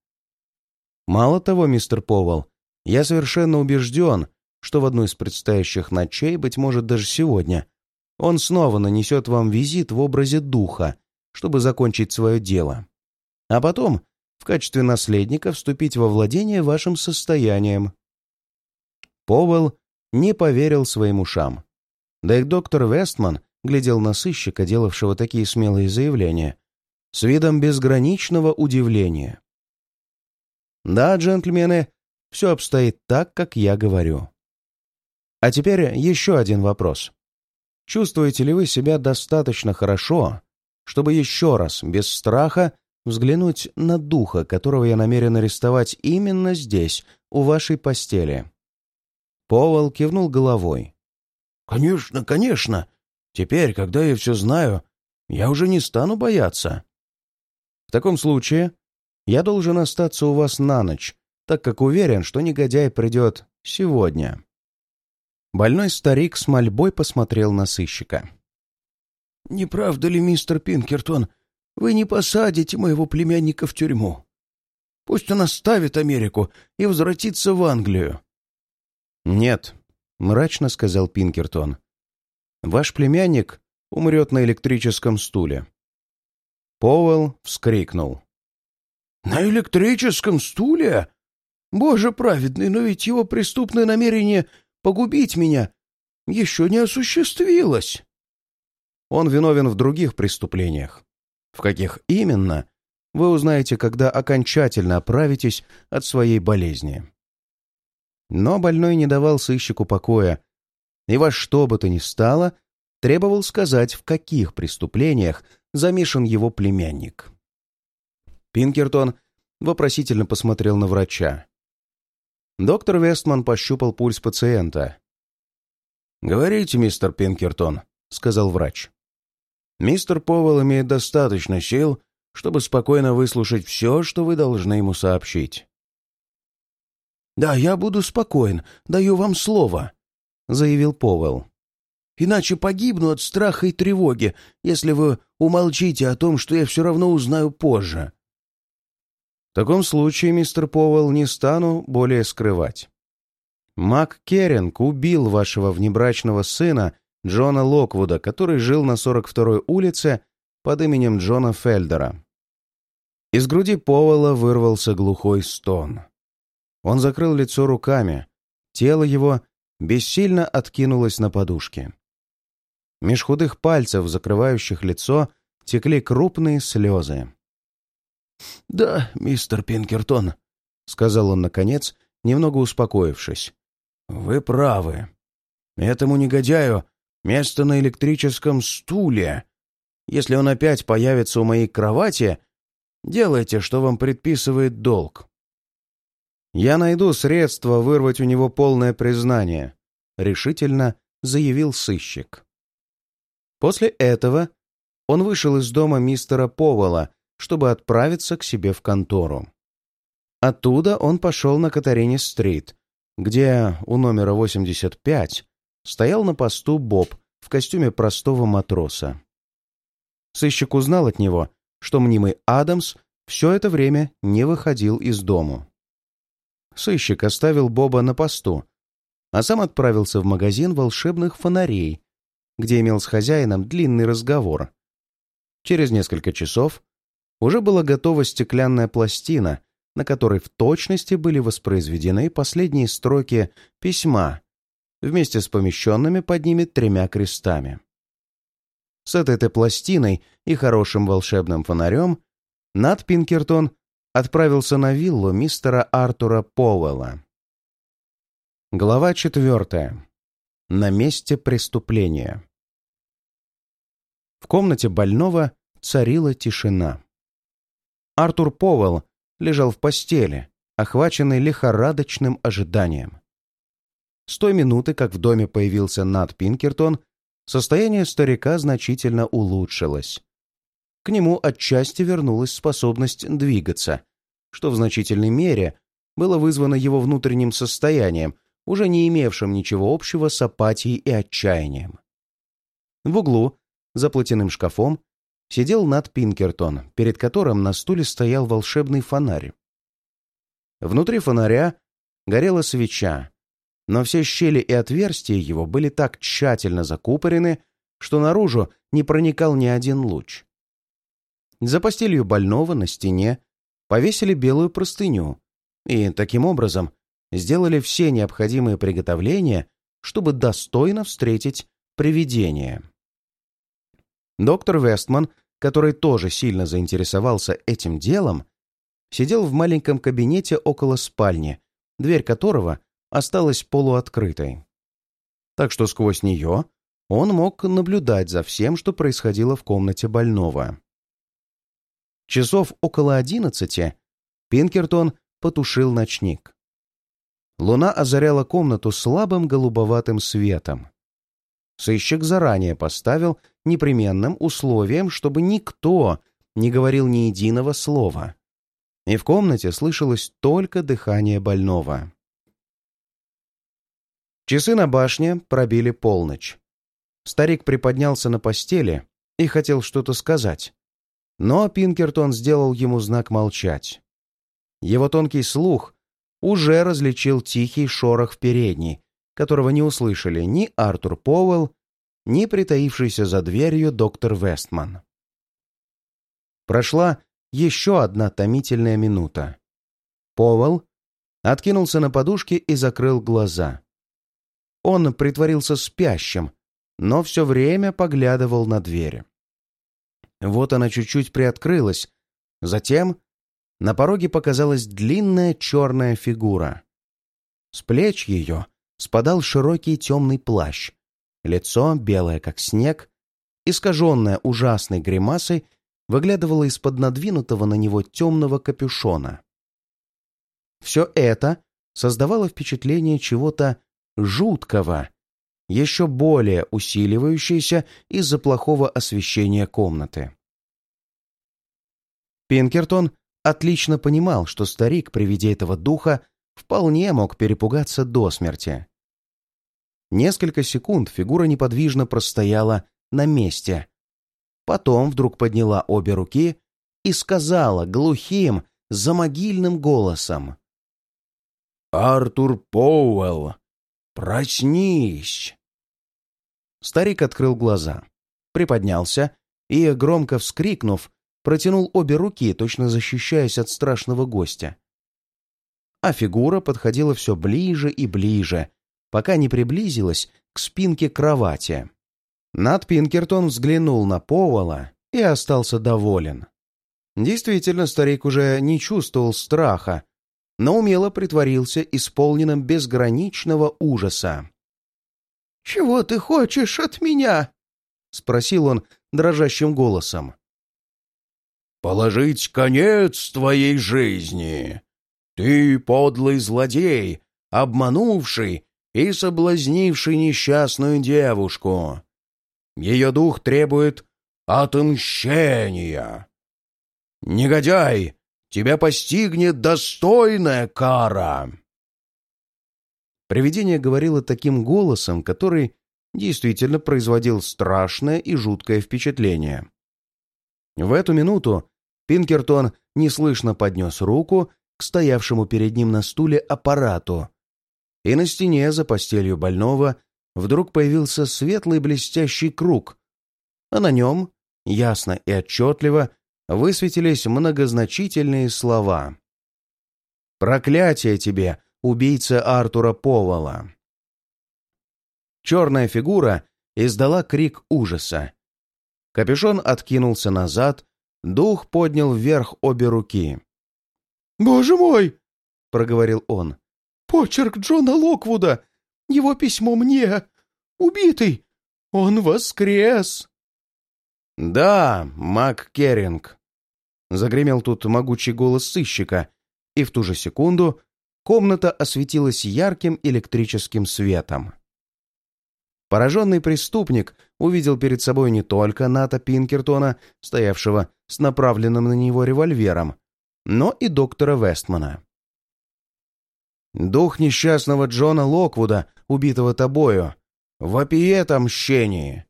Мало того, мистер Повел, я совершенно убежден, что в одну из предстоящих ночей, быть может, даже сегодня, он снова нанесет вам визит в образе духа, чтобы закончить свое дело. А потом, в качестве наследника, вступить во владение вашим состоянием. Повел не поверил своим ушам. Да и доктор Вестман глядел на сыщика, делавшего такие смелые заявления, с видом безграничного удивления. «Да, джентльмены, все обстоит так, как я говорю. А теперь еще один вопрос. Чувствуете ли вы себя достаточно хорошо, чтобы еще раз, без страха, взглянуть на духа, которого я намерен арестовать именно здесь, у вашей постели?» Повал кивнул головой. «Конечно, конечно. Теперь, когда я все знаю, я уже не стану бояться. В таком случае я должен остаться у вас на ночь, так как уверен, что негодяй придет сегодня. Больной старик с мольбой посмотрел на сыщика. «Не правда ли, мистер Пинкертон, вы не посадите моего племянника в тюрьму? Пусть он оставит Америку и возвратится в Англию». «Нет», — мрачно сказал Пинкертон. Ваш племянник умрет на электрическом стуле». Повел вскрикнул. «На электрическом стуле? Боже праведный, но ведь его преступное намерение погубить меня еще не осуществилось». Он виновен в других преступлениях. В каких именно, вы узнаете, когда окончательно оправитесь от своей болезни. Но больной не давал сыщику покоя, и во что бы то ни стало, требовал сказать, в каких преступлениях замешан его племянник. Пинкертон вопросительно посмотрел на врача. Доктор Вестман пощупал пульс пациента. «Говорите, мистер Пинкертон», — сказал врач. «Мистер Повел имеет достаточно сил, чтобы спокойно выслушать все, что вы должны ему сообщить». «Да, я буду спокоен, даю вам слово», — заявил Повел. «Иначе погибну от страха и тревоги, если вы умолчите о том, что я все равно узнаю позже». «В таком случае, мистер Повел, не стану более скрывать. Мак Керринг убил вашего внебрачного сына Джона Локвуда, который жил на 42-й улице под именем Джона Фельдера. Из груди Повела вырвался глухой стон. Он закрыл лицо руками. Тело его бессильно откинулось на подушке. Меж худых пальцев, закрывающих лицо, текли крупные слезы. «Да, мистер Пинкертон», — сказал он наконец, немного успокоившись. «Вы правы. Этому негодяю место на электрическом стуле. Если он опять появится у моей кровати, делайте, что вам предписывает долг». «Я найду средства вырвать у него полное признание», — решительно заявил сыщик. После этого он вышел из дома мистера Повола, чтобы отправиться к себе в контору. Оттуда он пошел на Катарине-стрит, где у номера 85 стоял на посту Боб в костюме простого матроса. Сыщик узнал от него, что мнимый Адамс все это время не выходил из дому. Сыщик оставил Боба на посту, а сам отправился в магазин волшебных фонарей, где имел с хозяином длинный разговор. Через несколько часов уже была готова стеклянная пластина, на которой в точности были воспроизведены последние строки письма вместе с помещенными под ними тремя крестами. С этой-то пластиной и хорошим волшебным фонарем Нат Пинкертон отправился на виллу мистера Артура Повелла. Глава четвертая. На месте преступления. В комнате больного царила тишина. Артур Повелл лежал в постели, охваченный лихорадочным ожиданием. С той минуты, как в доме появился Нат Пинкертон, состояние старика значительно улучшилось. К нему отчасти вернулась способность двигаться, что в значительной мере было вызвано его внутренним состоянием, уже не имевшим ничего общего с апатией и отчаянием. В углу, за платяным шкафом, сидел Нат Пинкертон, перед которым на стуле стоял волшебный фонарь. Внутри фонаря горела свеча, но все щели и отверстия его были так тщательно закупорены, что наружу не проникал ни один луч. За постелью больного на стене повесили белую простыню и, таким образом, сделали все необходимые приготовления, чтобы достойно встретить привидение. Доктор Вестман, который тоже сильно заинтересовался этим делом, сидел в маленьком кабинете около спальни, дверь которого осталась полуоткрытой. Так что сквозь нее он мог наблюдать за всем, что происходило в комнате больного. Часов около одиннадцати Пинкертон потушил ночник. Луна озаряла комнату слабым голубоватым светом. Сыщик заранее поставил непременным условием, чтобы никто не говорил ни единого слова. И в комнате слышалось только дыхание больного. Часы на башне пробили полночь. Старик приподнялся на постели и хотел что-то сказать. Но Пинкертон сделал ему знак молчать. Его тонкий слух уже различил тихий шорох в передней, которого не услышали ни Артур Повелл, ни притаившийся за дверью доктор Вестман. Прошла еще одна томительная минута. Повелл откинулся на подушке и закрыл глаза. Он притворился спящим, но все время поглядывал на дверь. Вот она чуть-чуть приоткрылась, Затем на пороге показалась длинная черная фигура. С плеч ее спадал широкий темный плащ, лицо, белое как снег, искаженное ужасной гримасой, выглядывало из-под надвинутого на него темного капюшона. Все это создавало впечатление чего-то жуткого, еще более усиливающееся из-за плохого освещения комнаты. Пинкертон отлично понимал, что старик при виде этого духа вполне мог перепугаться до смерти. Несколько секунд фигура неподвижно простояла на месте. Потом вдруг подняла обе руки и сказала глухим, замогильным голосом. «Артур Поуэлл, проснись!» Старик открыл глаза, приподнялся и, громко вскрикнув, протянул обе руки, точно защищаясь от страшного гостя. А фигура подходила все ближе и ближе, пока не приблизилась к спинке кровати. Над Пинкертон взглянул на Повала и остался доволен. Действительно, старик уже не чувствовал страха, но умело притворился исполненным безграничного ужаса. «Чего ты хочешь от меня?» — спросил он дрожащим голосом положить конец твоей жизни. Ты подлый злодей, обманувший и соблазнивший несчастную девушку. Ее дух требует отмщения. Негодяй, тебя постигнет достойная кара. Привидение говорило таким голосом, который действительно производил страшное и жуткое впечатление. В эту минуту Пинкертон неслышно поднес руку к стоявшему перед ним на стуле аппарату, и на стене за постелью больного вдруг появился светлый блестящий круг, а на нем, ясно и отчетливо, высветились многозначительные слова. «Проклятие тебе, убийца Артура Повала!» Черная фигура издала крик ужаса. Капюшон откинулся назад, Дух поднял вверх обе руки. «Боже мой!» — проговорил он. «Почерк Джона Локвуда! Его письмо мне! Убитый! Он воскрес!» «Да, Мак Керринг!» — загремел тут могучий голос сыщика, и в ту же секунду комната осветилась ярким электрическим светом. Пораженный преступник увидел перед собой не только Ната Пинкертона, стоявшего с направленным на него револьвером, но и доктора Вестмана. «Дух несчастного Джона Локвуда, убитого тобою, вопиет о мщении.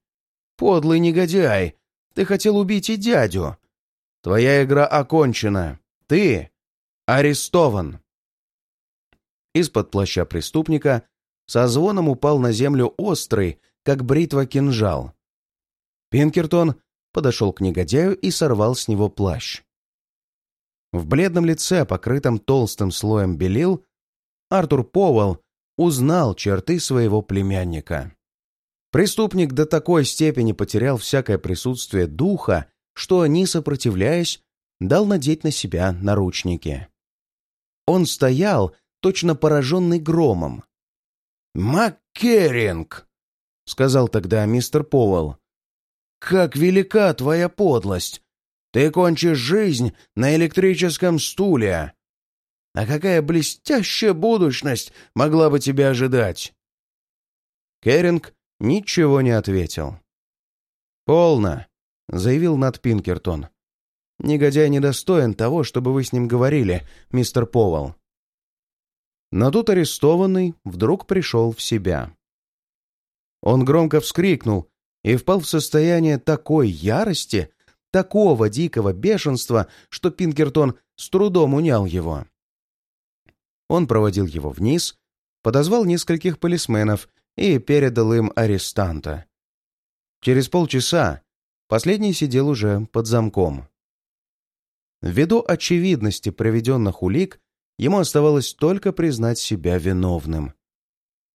Подлый негодяй, ты хотел убить и дядю. Твоя игра окончена. Ты арестован». Из-под плаща преступника со звоном упал на землю острый, как бритва кинжал. Пинкертон подошел к негодяю и сорвал с него плащ. В бледном лице, покрытом толстым слоем белил, Артур Повелл узнал черты своего племянника. Преступник до такой степени потерял всякое присутствие духа, что, не сопротивляясь, дал надеть на себя наручники. Он стоял, точно пораженный громом, «МакКерринг!» — сказал тогда мистер Повелл. «Как велика твоя подлость! Ты кончишь жизнь на электрическом стуле! А какая блестящая будущность могла бы тебя ожидать?» Керринг ничего не ответил. «Полно», — заявил Нат Пинкертон. «Негодяй недостоин того, чтобы вы с ним говорили, мистер Повелл. Но тут арестованный вдруг пришел в себя. Он громко вскрикнул и впал в состояние такой ярости, такого дикого бешенства, что Пинкертон с трудом унял его. Он проводил его вниз, подозвал нескольких полисменов и передал им арестанта. Через полчаса последний сидел уже под замком. Ввиду очевидности проведенных улик, ему оставалось только признать себя виновным.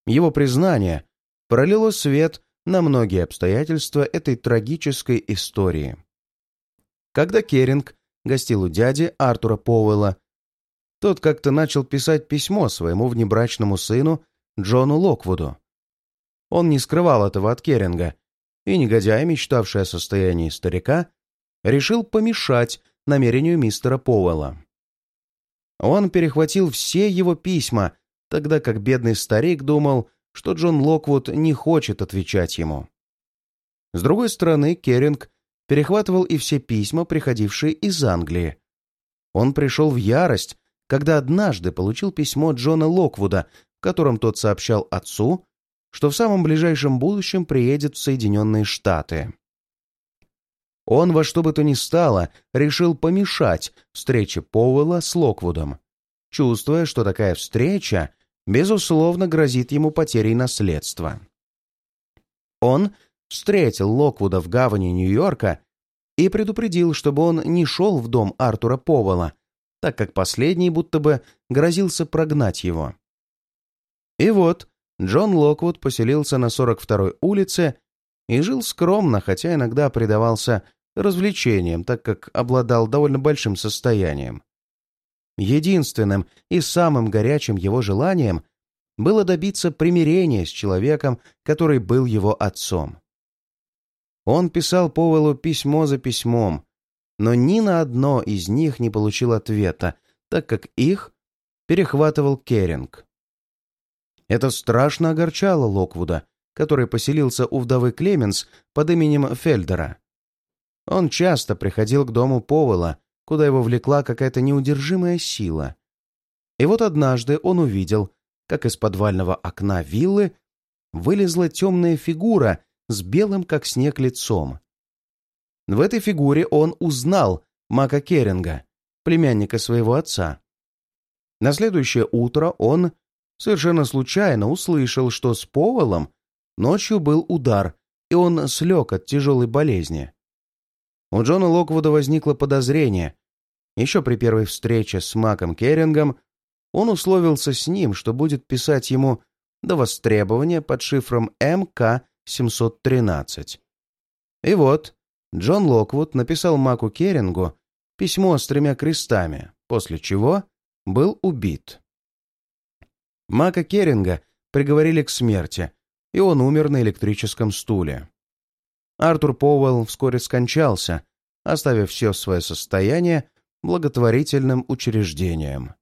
Его признание пролило свет на многие обстоятельства этой трагической истории. Когда Керинг гостил у дяди Артура Поуэлла, тот как-то начал писать письмо своему внебрачному сыну Джону Локвуду. Он не скрывал этого от Керринга, и негодяй, мечтавший о состоянии старика, решил помешать намерению мистера Поуэлла. Он перехватил все его письма, тогда как бедный старик думал, что Джон Локвуд не хочет отвечать ему. С другой стороны, Керринг перехватывал и все письма, приходившие из Англии. Он пришел в ярость, когда однажды получил письмо Джона Локвуда, в котором тот сообщал отцу, что в самом ближайшем будущем приедет в Соединенные Штаты. Он во что бы то ни стало решил помешать встрече Поуэлла с Локвудом, чувствуя, что такая встреча, безусловно, грозит ему потерей наследства. Он встретил Локвуда в гавани Нью-Йорка и предупредил, чтобы он не шел в дом Артура Повала, так как последний будто бы грозился прогнать его. И вот Джон Локвуд поселился на 42-й улице и жил скромно, хотя иногда предавался развлечением, так как обладал довольно большим состоянием. Единственным и самым горячим его желанием было добиться примирения с человеком, который был его отцом. Он писал Повелу письмо за письмом, но ни на одно из них не получил ответа, так как их перехватывал Керинг. Это страшно огорчало Локвуда, который поселился у вдовы Клеменс под именем Фельдера. Он часто приходил к дому Повела, куда его влекла какая-то неудержимая сила. И вот однажды он увидел, как из подвального окна виллы вылезла темная фигура с белым, как снег, лицом. В этой фигуре он узнал Мака Керинга, племянника своего отца. На следующее утро он совершенно случайно услышал, что с Повелом ночью был удар, и он слег от тяжелой болезни. У Джона Локвуда возникло подозрение. Еще при первой встрече с Маком Керрингом он условился с ним, что будет писать ему до востребования под шифром МК-713. И вот Джон Локвуд написал Маку Керрингу письмо с тремя крестами, после чего был убит. Мака Керринга приговорили к смерти, и он умер на электрическом стуле. Артур Поуэлл вскоре скончался, оставив все свое состояние благотворительным учреждением.